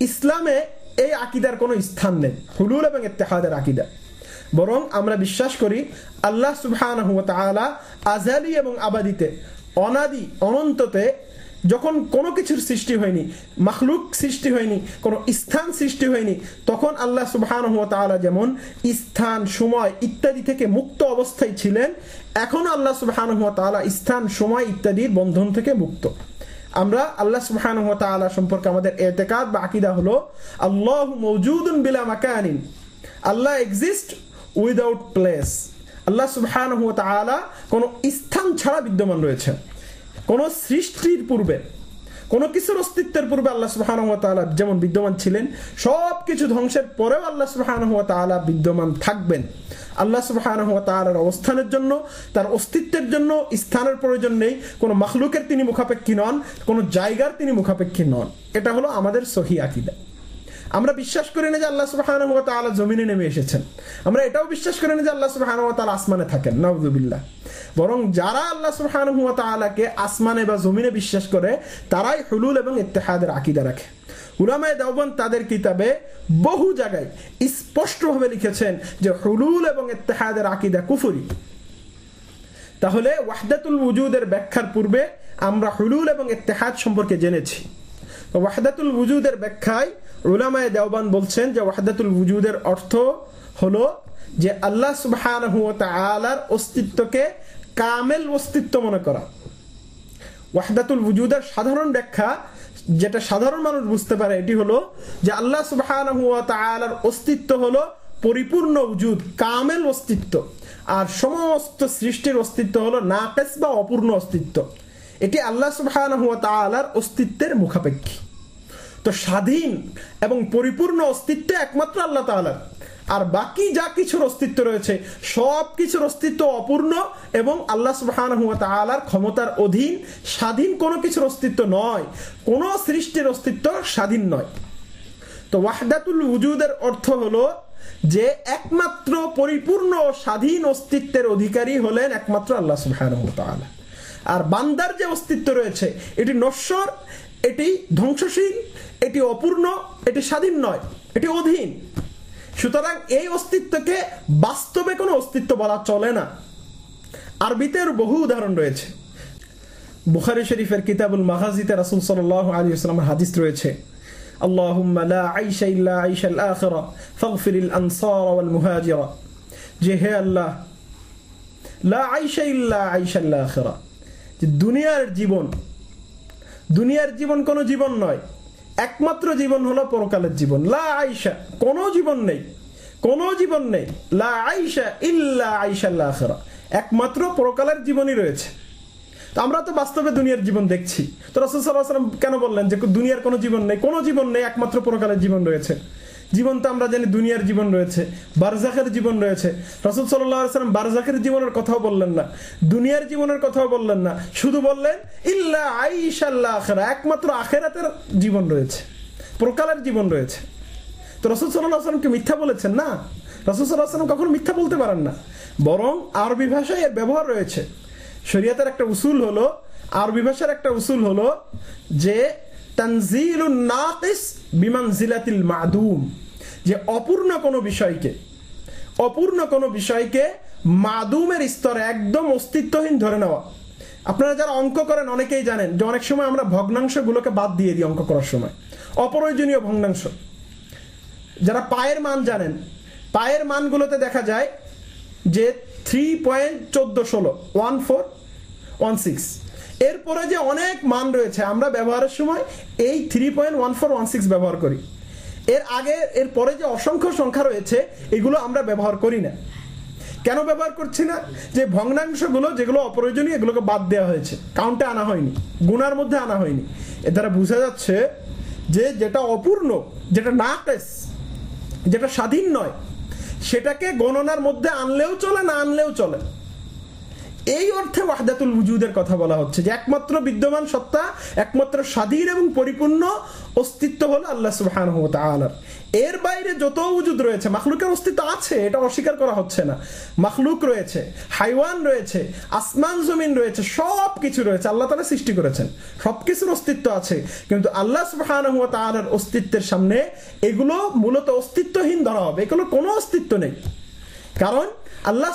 ইসলামে এই আকিদার কোনো স্থান নেই। হুলুল এবং ইত্তেহাদের আকিদা। বরং আমরা বিশ্বাস করি আল্লাহ সুবাহ আজালি এবং আবাদিতে অনাদি, অনন্ততে যখন কোনো কিছুর সৃষ্টি হয়নি, মখলুক সৃষ্টি হয়নি, কোনো স্থান সৃষ্টি হয়নি, তখন আল্লাহ সুবহান যেমন স্থান, সময় ইত্যাদি থেকে মুক্ত অবস্থায় ছিলেন, এখন আল্লাহ সুবহান স্থান, সময় ইত্যাদির বন্ধন থেকে মুক্ত। আমরা আল্লাহ সুবহান সম্পর্কে আমাদের এতেকাদ বা আকিদা হলো, আল্লাহ মৌজুদুন বিলা মাকানিন। Allah exist without place Allah সুবহান কোনো স্থান ছাড়া বিদ্যমান রয়েছে। কোন সৃষ্টির পূর্বে, কোনো কিছুর অস্তিত্বের পূর্বে আল্লাহ সুবাহ যেমন বিদ্যমান ছিলেন সব কিছু ধ্বংসের পরেও আল্লাহ সুবাহ বিদ্যমান থাকবেন। আল্লাহ সুবাহ অবস্থানের জন্য, তার অস্তিত্বের জন্য স্থানের প্রয়োজন নেই, কোনো মখলুকের তিনি মুখাপেক্ষী নন, কোনো জায়গার তিনি মুখাপেক্ষী নন। এটা হলো আমাদের সহি আকিদা। আমরা বিশ্বাস করি না যে আল্লাহ সুবাহ জমিনে নেমে এসেছেন। আমরা এটাও বিশ্বাস করি না যে আল্লাহ সুবাহ আসমানে থাকেন। নবদুবিল্লাহ বরং যারা আল্লাহ সুবাহকে আসমানে বা জমিনে বিশ্বাস করে, তারাই হুলুল এবং ইত্তেহাদের আকিদা রাখে। উলামায় দেওবন তাদের কিতাবে বহু জায়গায় স্পষ্টভাবে লিখেছেন যে হুলুল এবং ইত্তেহাদের আকিদা কুফুরি। তাহলে ওয়াহদাতুল উজুদের ব্যাখ্যার পূর্বে আমরা হুলুল এবং ইত্তেহাদ সম্পর্কে জেনেছি। ওয়াহদাতুল উজুদের ব্যাখ্যায় উলামায় দেওবান বলছেন যে ওয়াহাদাতুল উজুদের অর্থ হলো যে আল্লাহ সুবহান অস্তিত্বকে কামেল অস্তিত্ব মনে করা। ওয়াহদাতুল বুজুদের সাধারণ ব্যাখ্যা যেটা সাধারণ মানুষ বুঝতে পারে, এটি হলো যে আল্লাহ সুবহান অস্তিত্ব হলো পরিপূর্ণ উজুদ কামেল অস্তিত্ব। আর সমস্ত সৃষ্টির অস্তিত্ব হলো নাকেস বা অপূর্ণ অস্তিত্ব। এটি আল্লাহ সুবহান অস্তিত্বের মুখাপেক্ষী। তো স্বাধীন এবং পরিপূর্ণ অস্তিত্ব একমাত্র আল্লাহ তালার আর বাকি যা কিছুর অস্তিত্ব রয়েছে, সব কিছুর অস্তিত্ব অপূর্ণ এবং আল্লাহ সুবহান তালার ক্ষমতার অধীন স্বাধীন কোনো কিছুর অস্তিত্ব নয়, কোনো সৃষ্টির অস্তিত্ব স্বাধীন নয়। তো ওয়াহদাতুল উজুদের অর্থ হলো যে একমাত্র পরিপূর্ণ স্বাধীন অস্তিত্বের অধিকারী হলেন একমাত্র আল্লাহ সুবহান আর বান্দার যে অস্তিত্ব রয়েছে, এটি নশ্বর এটি ধ্বংসশীল এটি অপূর্ণ এটি স্বাধীন নয় এটি অধীন সুতরাং এই অস্তিত্বকে বাস্তবে কোনো অস্তিত্ব বলা চলে না আরবিতে বহু উদাহরণ রয়েছে বুখারি শরীফের কিতাবুল মাহাজিতে রাসুল সাল আলী ইসলামের হাদিস রয়েছে اللهم لا عيش إلا عيش الآخرة فاغفر الأنصار والمهاجرة যে হে আল্লাহ লা আইসা ইল্লা আইসা আখিরা যে দুনিয়ার জীবন কোনো জীবন নয়। একমাত্র জীবন হলো পরকালের জীবন। লা আইসা কোনো জীবন নেই। কোনো জীবন নেই। লা আইসা ইল্লা আইসা আখরা। একমাত্র পরকালের জীবনই রয়েছে। তো আমরা তো বাস্তবে দুনিয়ার জীবন দেখছি। তো রসুল সাল্লাহ সাল্লাম কেন বললেন যে দুনিয়ার কোনো জীবন নেই? কোনো জীবন নেই, একমাত্র পরকালের জীবন রয়েছে। জীবন তো আমরা জানি, দুনিয়ার জীবন রয়েছে, বারজাখের জীবন রয়েছে। রসুল সাল্লাম বারজাখের জীবনের কথাও বললেন না, দুনিয়ার জীবনের কথাও বললেন না, শুধু বললেন, ইল্লা আইসাল্লাহ আখেরা একমাত্র আখেরাতের জীবন রয়েছে, প্রকালের জীবন রয়েছে। তো রসুল সাল্লাহ মিথ্যা বলেছেন না? রসুল সাল্লাহ কখনো মিথ্যা বলতে পারেন না। বরং আরবি ভাষায় এর ব্যবহার রয়েছে। শরিয়াতের একটা উসুল হলো, আরবি ভাষার একটা উসুল হলো যে তানজিলুন নাকিস বিমান জিলাতিল মাদুম। যে অপূর্ণ কোনো বিষয়কে, অপূর্ণ কোনো বিষয়কে মাদুমের স্তরে একদম অস্তিত্বহীন ধরে নেওয়া। আপনারা যারা অঙ্ক করেন অনেকেই জানেন যে অনেক সময় আমরা ভগ্নাংশগুলোকে বাদ দিয়ে দিই অঙ্ক করার সময়। অপ্রয়োজনীয় ভগ্নাংশ। যারা পায়ের মান জানেন, পায়ের মানগুলোতে দেখা যায় যে থ্রি পয়েন্ট চোদ্দ ষোলো ওয়ান ফোর ওয়ান সিক্স এরপরে যে অনেক মান রয়েছে, আমরা ব্যবহারের সময় এই three point one four one six ব্যবহার করি। এর আগে, এর পরে যে অসংখ্য সংখ্যা রয়েছে, এগুলো আমরা ব্যবহার করি না। কেন ব্যবহার করছি না? যে ভগ্নাংশগুলো, যেগুলো অপ্রয়োজনীয়, এগুলোকে বাদ দেওয়া হয়েছে। কাউন্টে আনা হয়নি। গুনার মধ্যে আনা হয়নি। এ দ্বারা বোঝা যাচ্ছে যে যেটা অপূর্ণ, যেটা না যেটা স্বাধীন নয়, সেটাকে গণনার মধ্যে আনলেও চলে, না আনলেও চলে। এই অর্থে ওয়াহদাতুল উজুদের কথা বলা হচ্ছে যে একমাত্র বিদ্যমান সত্তা, একমাত্র স্বাধীন এবং পরিপূর্ণ অস্তিত্ব হলো আল্লাহ সুবহান এর বাইরে যত উজুদ রয়েছে, মাখলুকের অস্তিত্ব আছে, এটা অস্বীকার করা হচ্ছে না। মাখলুক রয়েছে, হাইওয়ান রয়েছে, আসমান জমিন রয়েছে সব কিছু রয়েছে, আল্লাহ তালা সৃষ্টি করেছেন। সব কিছুর অস্তিত্ব আছে, কিন্তু আল্লাহ তালার অস্তিত্বের সামনে এগুলো মূলত অস্তিত্বহীন ধরা হবে। এগুলো কোনো অস্তিত্ব নেই। কারণ আল্লাহ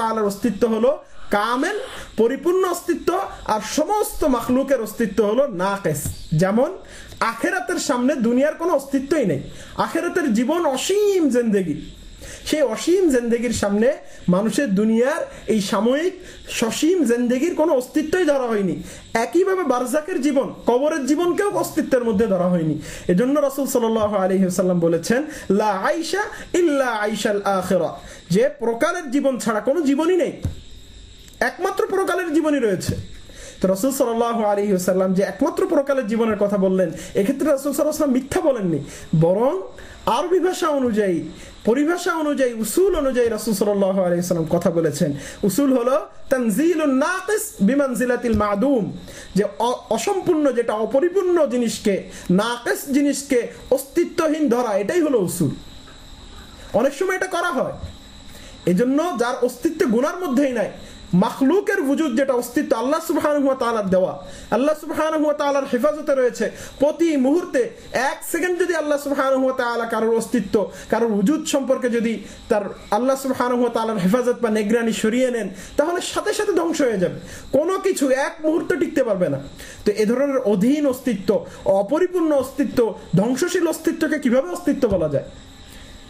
তালার অস্তিত্ব হলো কামেল, পরিপূর্ণ অস্তিত্ব আর সমস্ত মাখলুকের অস্তিত্ব হলো নাকেস। যেমন, আখেরাতের সামনে দুনিয়ার কোনো অস্তিত্বই নেই। আখেরাতের জীবন অসীম জেন্দেগি। সেই অসীম জেন্দেগির সামনে মানুষের দুনিয়ার এই সাময়িক সসীম জেন্দেগির কোনো অস্তিত্বই ধরা হয়নি। একইভাবে বারজাকের জীবন, কবরের জীবনকেও অস্তিত্বের মধ্যে ধরা হয়নি। এজন্য রসুল সাল আলহিহাল্লাম বলেছেন, লা আইসা ইল্লা আইসাল আখেরা। যে প্রকারের জীবন ছাড়া কোনো জীবনই নেই। একমাত্র প্রকালের জীবনই রয়েছে। তো রসুল সাল্লাহ আলী সাল্লাম যে একমাত্র প্রকালের জীবনের কথা বললেন, এক্ষেত্রে রসুল সাল্লাহাম মিথ্যা বলেননি। বরং আরবি ভাষা অনুযায়ী, পরিভাষা অনুযায়ী, উসুল অনুযায়ী রসুল সাল্লাহ আলাইসাল্লাম কথা বলেছেন। উসুল হলো তানজিল নাকিস মাদুম। যে অসম্পূর্ণ যেটা অপরিপূর্ণ জিনিসকে, নাকিস জিনিসকে অস্তিত্বহীন ধরা, এটাই হলো উসুল। অনেক সময় এটা করা হয়। এজন্য যার অস্তিত্ব গুনার মধ্যেই নাই মাখলুকের বুজুদ যেটা অস্তিত্ব, আল্লাহ সুবহান হুয়া তালার দেওয়া। আল্লাহ সুবহান হুয়া তালার হেফাজতে রয়েছে। প্রতি মুহূর্তে এক সেকেন্ড যদি আল্লাহ সুবহান হুয়া তালা কারোর অস্তিত্ব, কারোর উজুদ সম্পর্কে যদি তার আল্লাহ সুবহান হুয়া তালার হেফাজত বা নেগরানি সরিয়ে নেন, তাহলে সাথে সাথে ধ্বংস হয়ে যাবে। কোনো কিছু এক মুহূর্ত টিকতে পারবে না। তো এ ধরনের অধীন অস্তিত্ব, অপরিপূর্ণ অস্তিত্ব, ধ্বংসশীল অস্তিত্বকে কীভাবে অস্তিত্ব বলা যায়?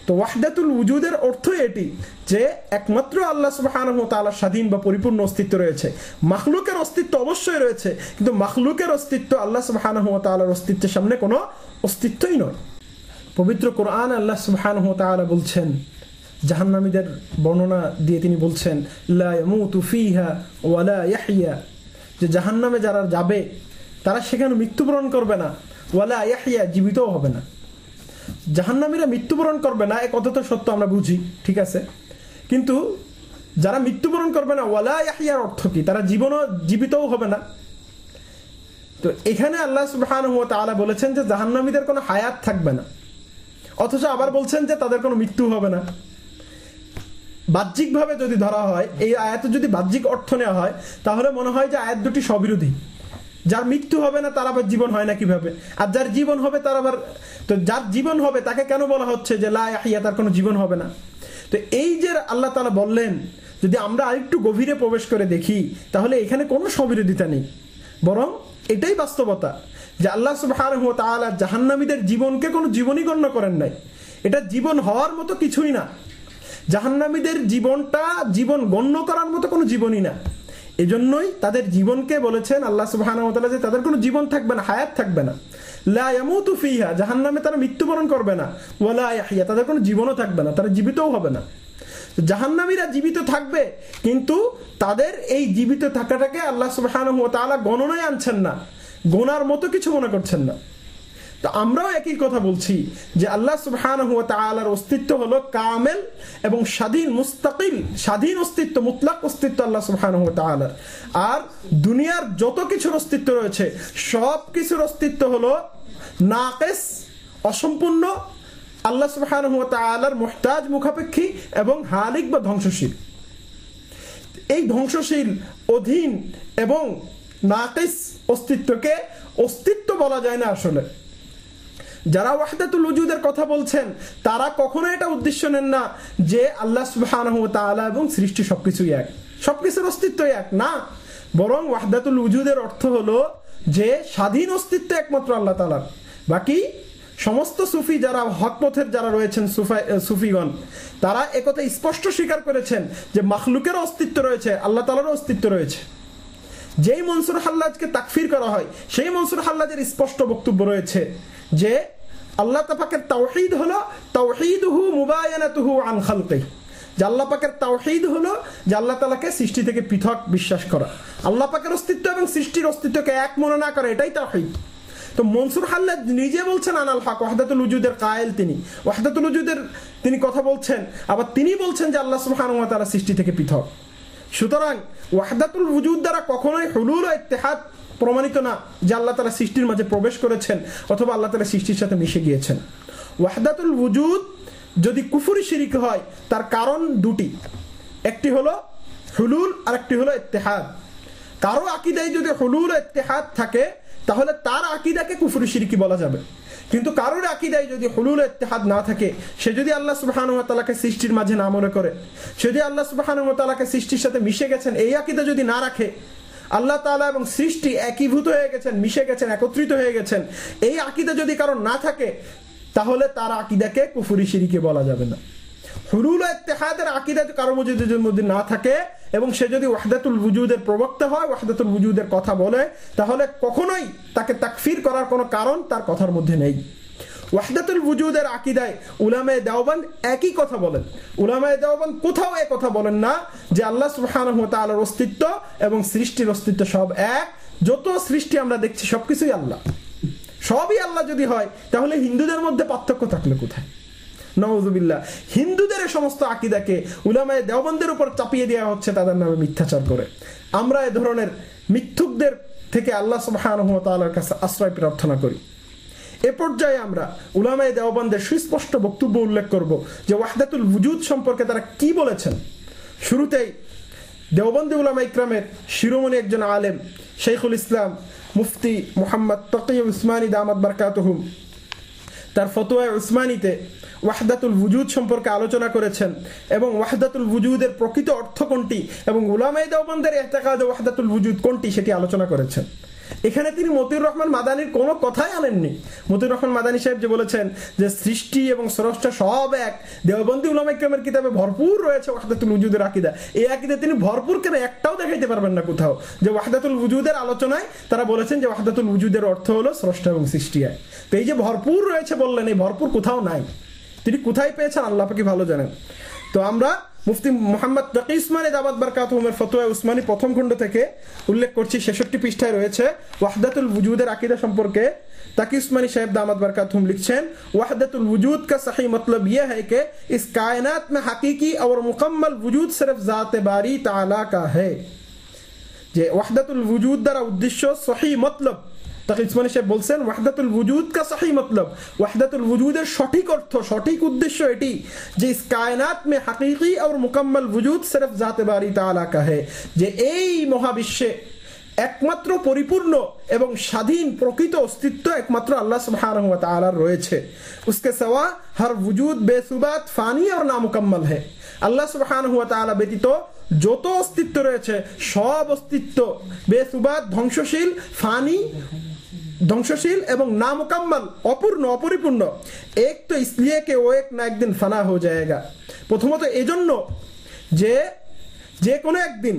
তো ওয়াহদাতুল উজুদের অর্থ এটি যে একমাত্র আল্লাহ সুবাহান তালার স্বাধীন বা পরিপূর্ণ অস্তিত্ব রয়েছে। মাখলুকের অস্তিত্ব অবশ্যই রয়েছে, কিন্তু মাখলুকের অস্তিত্ব আল্লাহ সুবাহান তালার অস্তিত্বের সামনে কোনো অস্তিত্বই নয়। পবিত্র কোরআন আল্লাহ সুবাহান তালা বলছেন, জাহান্নামীদের বর্ণনা দিয়ে তিনি বলছেন ওয়ালা যে জাহান্নামে যারা যাবে, তারা সেখানে মৃত্যুবরণ করবে না। ওয়ালা ইয়াহিয়া জীবিতও হবে না। জাহান্নামীরা মৃত্যুবরণ করবে না, এ কথা তো সত্য, আমরা বুঝি, ঠিক আছে? কিন্তু যারা মৃত্যুবরণ করবে না, ওয়ালা ইয়াহিয়ার অর্থ কি? তারা জীবনও জীবিতও হবে না। তো এখানে আল্লাহ সুবহান তাআলা বলেছেন যে জাহান্নামীদের কোনো হায়াত থাকবে না। অথচ আবার বলছেন যে তাদের কোনো মৃত্যু হবে না। বাহ্যিকভাবে যদি ধরা হয়, এই আয়াতে যদি বাহ্যিক অর্থ নেওয়া হয়, তাহলে মনে হয় যে আয়াত দুটি সবিরোধী। যার মৃত্যু হবে না, তার আবার জীবন হয় না কীভাবে? আর যার জীবন হবে, তার আবার তো যার জীবন হবে, তাকে কেন বলা হচ্ছে যে লাহিয়া তার কোনো জীবন হবে না? তো এই যে আল্লাহ তালা বললেন, যদি আমরা আরেকটু গভীরে প্রবেশ করে দেখি, তাহলে এখানে কোনো সবিরোধিতা নেই। বরং এটাই বাস্তবতা যে আল্লাহ সুবাহ জাহান্নামীদের জীবনকে কোনো জীবনই গণ্য করেন নাই। এটা জীবন হওয়ার মতো কিছুই না। জাহান্নামীদের জীবনটা জীবন গণ্য করার মতো কোনো জীবনই না। এজন্যই তাদের জীবনকে বলেছেন আল্লাহ সুবাহ যে তাদের কোনো জীবন থাকবে না, হায়াত থাকবে না। লায়ামুতু ফিহা জাহান নামে তারা মৃত্যুবরণ করবে না। ওয়ালা ইয়াহিয়া তাদের কোনো জীবনও থাকবে না, তারা জীবিতও হবে না। জাহান্নামীরা জীবিত থাকবে, কিন্তু তাদের এই জীবিত থাকাটাকে আল্লাহ সুবাহ গণনায় আনছেন না। গোনার মতো কিছু মনে করছেন না। তো আমরাও একই কথা বলছি যে আল্লাহ সুবহান অস্তিত্ব হলো কামেল এবং স্বাধীন মুস্তাকিল স্বাধীন অস্তিত্ব, মুতলাক অস্তিত্ব আল্লাহ সুবহান আর দুনিয়ার যত কিছুর অস্তিত্ব রয়েছে, সব কিছুর অস্তিত্ব হলো নাকেস, অসম্পূর্ণ, আল্লাহ সুবহান তালার মোহতাজ মুখাপেক্ষী এবং হালিক বা ধ্বংসশীল। এই ধ্বংসশীল অধীন এবং নাকেস অস্তিত্বকে অস্তিত্ব বলা যায় না আসলে। যারা ওয়াহদাতুল উজুদের কথা বলছেন, তারা কখনো এটা উদ্দেশ্য নেন না যে আল্লাহ সুবহান এবং সৃষ্টি সবকিছুই এক। সবকিছুর অস্তিত্ব এক, না। বরং ওয়াহদাতুল উজুদের অর্থ হলো যে স্বাধীন অস্তিত্ব একমাত্র আল্লাহ তালার বাকি সমস্ত সুফি যারা হক পথের যারা রয়েছেন সুফিগণ, তারা একথা স্পষ্ট স্বীকার করেছেন যে মাখলুকের অস্তিত্ব রয়েছে, আল্লাহ তালারও অস্তিত্ব রয়েছে। যেই মনসুর হাল্লাজকে তাকফির করা হয়, সেই মনসুর হাল্লাজের স্পষ্ট বক্তব্য রয়েছে যে আল্লাহ তাফাকের তাওহিদ হলো তাওহিদহু মুবায়ানাতুহু আন খালকিহি। যে আল্লাহ পাকের তাওহিদ হলো যে আল্লাহ তালাকে সৃষ্টি থেকে পৃথক বিশ্বাস করা। আল্লাহ পাকের অস্তিত্ব এবং সৃষ্টির অস্তিত্বকে এক মনে না করা, এটাই তাওহিদ। তো মনসুর হাল্লাদ নিজে বলছেন, আনাল হক, ওয়াহদাতুল উজুদের কায়েল তিনি। ওয়াহদাতুল উজুদের তিনি কথা বলছেন, আবার তিনি বলছেন যে আল্লাহ সুবহানাহু সৃষ্টি থেকে পৃথক। সুতরাং ওয়াহদাতুল উজুদ দ্বারা কখনোই হুলুল ইত্তেহাদ প্রমাণিত না যে আল্লাহ তালা সৃষ্টির মাঝে প্রবেশ করেছেন অথবা আল্লাহ তালা সৃষ্টির সাথে মিশে গিয়েছেন। ওয়াহদাতুল ভুজুদ যদি কুফুরি শিরিক হয়, তার কারণ দুটি। একটি হলো হুলুল আর একটি হলো ইত্তেহাদ। কারও আকিদায় যদি হুলুল ইত্তেহাদ থাকে তাহলে তার আকিদাকে কুফুরি শিরিকি বলা যাবে। কিন্তু কারোর আকিদায় যদি হুলুল ইত্তেহাদ না থাকে, সে যদি আল্লাহ তাআলাকে সৃষ্টির মাঝে না মনে করে, সে যদি আল্লাহ তাআলাকে সৃষ্টির সাথে মিশে গেছেন, এই আকিদা যদি না রাখে, আল্লাহ তাআলা এবং সৃষ্টি একীভূত হয়ে গেছেন, মিশে গেছেন, একত্রিত হয়ে গেছেন, এই আকিদা যদি কারণ না থাকে, তাহলে তার আকিদাকে কুফুরি শিরিকে বলা যাবে না। হুরুল ইত্তেহাদের আকিদা কারও মজুদের মধ্যে না থাকে এবং সে যদি ওয়াহদাতুল বুজুদের প্রবক্তা হয়, ওয়াহদাতুল বুজুদের কথা বলে, তাহলে কখনোই তাকে তাকফির করার কোনো কারণ তার কথার মধ্যে নেই। ওয়াহদাতুল বুজুদের আকিদায় উলামায়ে দেওবান একই কথা বলেন। উলামায়ে দেওবান কোথাও এ কথা বলেন না যে আল্লাহ তাআলার অস্তিত্ব এবং সৃষ্টির অস্তিত্ব সব এক। যত সৃষ্টি আমরা দেখছি সবকিছুই আল্লাহ। সবই আল্লাহ যদি হয়, তাহলে হিন্দুদের মধ্যে পার্থক্য থাকলে কোথায়? নওয়াজুবিল্লাহ হিন্দুদের সমস্ত আকিদাকে উলামায় দেওবন্দের উপর চাপিয়ে দেওয়া হচ্ছে, তাদের নামে মিথ্যাচার করে। আমরা এ ধরনের মিথ্যুকদের থেকে আল্লাহ তাআলার কাছে আশ্রয় প্রার্থনা করি। এ পর্যায়ে আমরা উলামায় দেওবন্দের সুস্পষ্ট বক্তব্য উল্লেখ করব যে ওয়াহদাতুল উজুদ সম্পর্কে তারা কি বলেছেন। শুরুতেই দেওবন্দি উলামা ইকরামের শিরোমণি একজন আলেম শেখুল ইসলাম মুফতি মোহাম্মদ তকি উসমানী দামাদ বারকাতহুম তার ফতোয়া উসমানীতে ওয়াহদাতুল বুজুদ সম্পর্কে আলোচনা করেছেন এবং ওয়াহদাতুল বুজুদের প্রকৃত অর্থ কোনটি এবং উলামাই দেওবন্দের এহতেকাদ ওয়াহদাতুল বুজুদ কোনটি সেটি আলোচনা করেছেন। এখানে তিনি মতিউর রহমান মাদানির কোনো কথাই আনেননি। মতিউর রহমান মাদানী সাহেব যে বলেছেন যে সৃষ্টি এবং স্রষ্টা সব এক, দেওবন্দি উলামা কিতাবে ভরপুর রয়েছে ওয়াহদাতুল উজুদের আকিদা। এই আকিদা তিনি ভরপুর কেন একটাও দেখাইতে পারবেন না কোথাও। যে ওয়াহদাতুল উজুদের আলোচনায় তারা বলেছেন যে ওয়াহদাতুল উজুদের অর্থ হলো স্রষ্টা এবং সৃষ্টি এক। তো এই যে ভরপুর রয়েছে বললেন, এই ভরপুর কোথাও নাই। তিনি কোথায় পেয়েছেন? আল্লাহ ভালো জানেন। তো আমরা মুফতি মোহাম্মদ তাকি ইসমানি দাবাদ বারকাত উমের ফতোয়া উসমানি প্রথম খণ্ড থেকে উল্লেখ করছি, ছেষট্টি পৃষ্ঠায় রয়েছে, ওয়াহদাতুল বুজুদের আকিদা সম্পর্কে। তাকি উসমানি সাহেব দামাদ বারকাত হুম লিখছেন, ওয়াহদাতুল বুজুদ কা সহি মতলব ইয়ে হ্যাঁ কে, ইস কায়নাত মে হাকিকি আর মুকম্মল বুজুদ সিরফ জাতে বারি তালা কা হে যে ওয়াহদাতুল বুজুদ দ্বারা উদ্দেশ্য সহি মতলব তাকে ইসমানি সাহেব বলছেন, ওয়াহদাতুল কা মতলব। ওয়াহদাতুল সঠিক অর্থ, সঠিক উদ্দেশ্য এটি যে ইস কায়নাত মে হাকিকি আর মুকম্মল সিরফ জাতে বারি তালা কা হে। যে এই মহাবিশ্বে একমাত্র পরিপূর্ণ এবং স্বাধীন প্রকৃত অস্তিত্ব একমাত্র আল্লাহ সুবহানাহু ওয়া তাআলার রয়েছে। উসকে সওয়া হর वजूद बेसुबात ফানি আর নামুকম্মল হে। আল্লাহ সুবহানাহু ওয়া তাআলা ব্যতীত যত অস্তিত্ব রয়েছে, সব অস্তিত্ব বেসুবাত, ধ্বংসশীল, ফানি ধ্বংসশীল এবং নামুকাম্মাল অপূর্ণ অপরিপূর্ণ এক তো ইসলিয়ে কে ও এক না একদিন ফানা হয়ে যায়গা প্রথমত এজন্য যে যে কোনো একদিন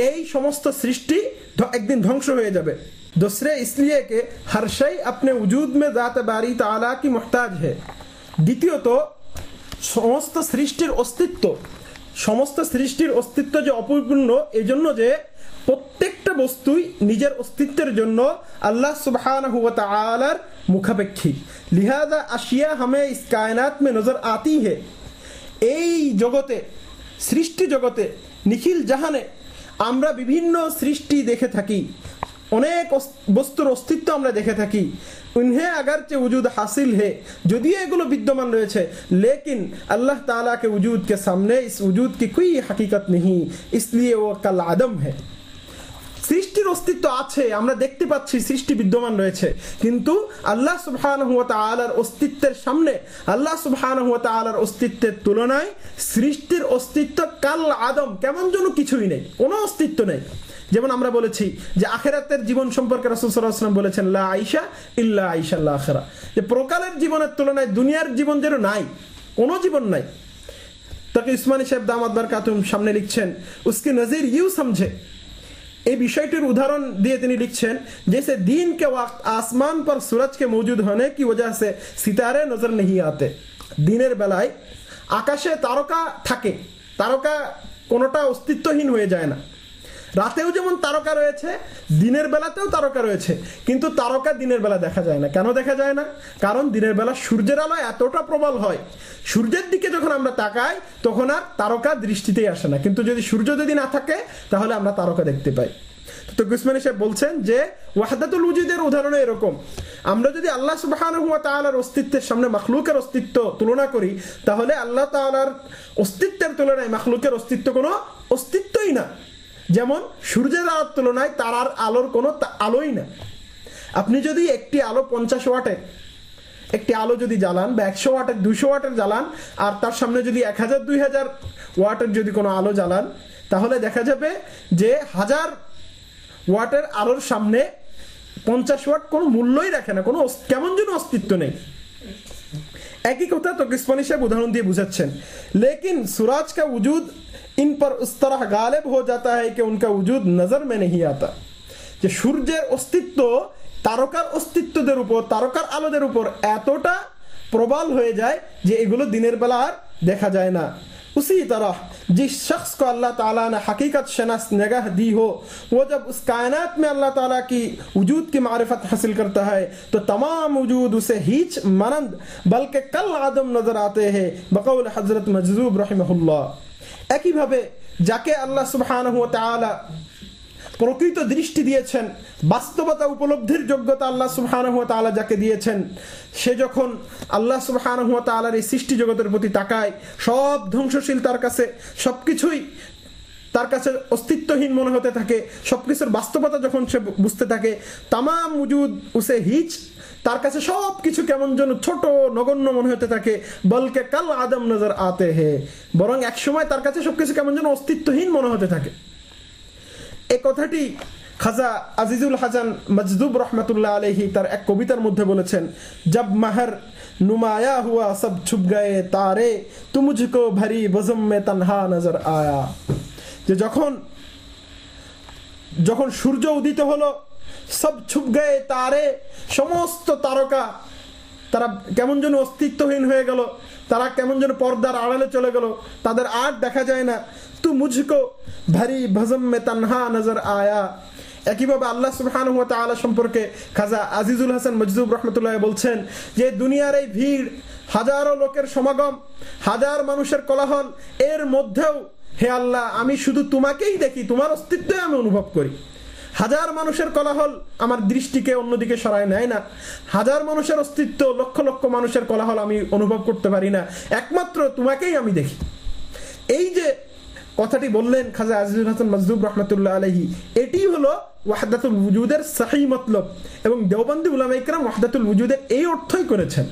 এই সমস্ত সৃষ্টি ধ্ব- একদিন ধ্বংস হয়ে যাবে दूसरे इसलिए कि हर शय अपने वजूद में जात बारी ताला की मोहताज है দ্বিতীয়ত সমস্ত সৃষ্টির অস্তিত্ব সমস্ত সৃষ্টির অস্তিত্ব যে অপরিপূর্ণ এই জন্য যে প্রত্যেকটা বস্তুই নিজের অস্তিত্বের জন্য আল্লাহ সুবহানাহু ওয়া তাআলার মুখাপেক্ষী লিহাজা আশিয়া হামে ইস কায়নাত মে নজর আতি হে এই জগতে সৃষ্টি জগতে নিখিল জাহানে আমরা বিভিন্ন সৃষ্টি দেখে থাকি অনেক অস- বস্তুর অস্তিত্ব আমরা দেখে থাকি उन्हें अगरचे वजूद हासिल है যদিও এগুলো বিদ্যমান রয়েছে लेकिन अल्लाह ताला के वजूद के सामने इस वजूद की कोई हकीकत नहीं इसलिए वो कल आदम है সৃষ্টির অস্তিত্ব আছে, আমরা দেখতে পাচ্ছি সৃষ্টি বিদ্যমান রয়েছে। কিন্তু আল্লাহ সুবহান হুয়া তালার অস্তিত্বের সামনে, আল্লাহ সুবহান হুয়া তালার অস্তিত্বের তুলনায় সৃষ্টির অস্তিত্ব কাল আদম কেমন যেন কিছুই নেই, কোনো অস্তিত্ব নেই। যেমন আমরা বলেছি যে আখেরাতের জীবন সম্পর্কে রাসুল সাল্লাহাম বলেছেন, লা আইসা ইল্লা আইসা আল্লাহ আখেরা। যে প্রকারের জীবনের তুলনায় দুনিয়ার জীবন যেন নাই, কোনো জীবন নাই। তাকে ইসমানী সাহেব দামাত বার কাতুম সামনে লিখছেন, উসকে নজির ইউ সমঝে। এই বিষয়টির উদাহরণ দিয়ে তিনি লিখছেন যে দিন के আসমান পর पर सूरज के मौजूद होने की वजह নজর নেই আতে দিনের বেলায় আকাশে তারকা থাকে। তারকা কোনোটা অস্তিত্বহীন হয়ে যায় না। রাতেও যেমন তারকা রয়েছে, দিনের বেলাতেও তারকা রয়েছে, কিন্তু তারকা দিনের বেলা দেখা যায় না। কেন দেখা যায় না? কারণ দিনের বেলা সূর্যের আলো এতটা প্রবল হয়, সূর্যের দিকে যখন আমরা তাকাই, তখন আর তারকা দৃষ্টিতেই আসে না। কিন্তু যদি সূর্য যদি না থাকে, তাহলে আমরা তারকা দেখতে পাই। তো গুসমানি সাহেব বলছেন যে, ওয়াহাদাতুল উজিদের উদাহরণ এরকম। আমরা যদি আল্লাহ সুবহানাহু ওয়া তাআলার অস্তিত্বের সামনে মাখলুকের অস্তিত্ব তুলনা করি, তাহলে আল্লাহ তাআলার অস্তিত্বের তুলনায় মাখলুকের অস্তিত্ব কোনো অস্তিত্বই না। যেমন সূর্যের আলোর তুলনায় তার আর আলোর কোনো আলোই না আপনি যদি একটি আলো পঞ্চাশ ওয়াটের, একটি আলো যদি জ্বালান বা একশো ওয়াটের, দুশো ওয়াটের জ্বালান, আর তার সামনে যদি এক হাজার, দুই হাজার ওয়াটের যদি কোনো আলো জ্বালান, তাহলে দেখা যাবে যে হাজার ওয়াটের আলোর সামনে পঞ্চাশ ওয়াট কোনো মূল্যই রাখে না, কোনো কেমন যেন অস্তিত্ব নেই। একই কথা তো কিসমানি সাহেব উদাহরণ দিয়ে বুঝাচ্ছেন। লেকিন সুরাজ কা উজুদ इन पर उस तरह गालिब हो जाता है कि उनका वजूद नजर में नहीं आता যে সূর্যের অস্তিত্ব তারকার অস্তিত্বদের উপর তারকার আলোদের উপর এতটা প্রবল হয়ে যায় যে এগুলো দিনের বেলা আর দেখা যায় না उसी तरह जिस शख्स को अल्लाह ताला ने हकीकत शनास निगाह दी हो वो जब उस कायनात में अल्लाह ताला की वजूद की मारिफत हासिल करता है तो तमाम वजूद उसे हीच मनंद बल्कि कल आदम नजर आते हैं बकौल हजरत मजजूब रहिमहुल्लाह একইভাবে যাকে আল্লাহ সুবহানাহু তাআলা প্রকৃত দৃষ্টি দিয়েছেন, বাস্তবতা উপলব্ধির যোগ্যতা আল্লাহ তাআলা যাকে দিয়েছেন, সে যখন আল্লাহ সুবহানাহু ওয়া তাআলার এই সৃষ্টি জগতের প্রতি তাকায়, সব ধ্বংসশীল তার কাছে, সবকিছুই তার কাছে অস্তিত্বহীন মনে হতে থাকে, সবকিছুর বাস্তবতা যখন সে বুঝতে থাকে, তামাম উজুদ উসে হিচ তার কাছে সব কিছু কেমন যেন ছোট, নগণ্য মনে হতে থাকে। বলকে কাল আদম নজর আতে হে। বরং একসময় তার কাছে সবকিছু কেমন যেন অস্তিত্বহীন মনে হতে থাকে। এই কথাটি খাজা আজিজুল হাসান মজদুব রহমতুল্লাহ আলহি তার এক কবিতার মধ্যে বলেছেন, জব মাহর নুমায়া হুয়া সব ছুপ গয়ে তারে তু মুঝকো ভরি বজম মে তনহা নজর আয়া। যে যখন যখন সূর্য উদিত হলো সব ছুপ গয়ে তারে, সমস্ত তারকা। তারা কেমন যেন অস্তিত্বহীন হয়ে গেল। তারা কেমন যেন পর্দার আড়ালে চলে গেল। তাদের আর দেখা যায় না। তু মুঝকো, ভারী ভজম মে তানহা নজর আয়া। একইভাবে আল্লাহ সুবহানাহু ওয়া তাআলা সম্পর্কে খাজা আজিজুল হাসান মজদুব রহমতুল্লাহ বলছেন যে, দুনিয়ার এই ভিড়, হাজারো লোকের সমাগম, হাজার মানুষের কোলাহল, এর মধ্যেও হে আল্লাহ, আমি শুধু তোমাকেই দেখি, তোমার অস্তিত্বই আমি অনুভব করি। হাজার মানুষের কোলাহল আমার দৃষ্টিকে অন্যদিকে সরায় নেয় না। হাজার মানুষের অস্তিত্ব, লক্ষ লক্ষ মানুষের কোলাহল আমি অনুভব করতে পারি না। একমাত্র তোমাকেই আমি দেখি। এই যে কথাটি বললেন খাজা আজিজুল হাসান মজদুব রহমতুল্লাহ আলহি এটি হলো ওয়াহদাতুল উজুদের সাহি মতলব এবং দেওবন্দি উলামা ইকরাম ওয়াহদাতুল উজুদের এই অর্থই করেছেন।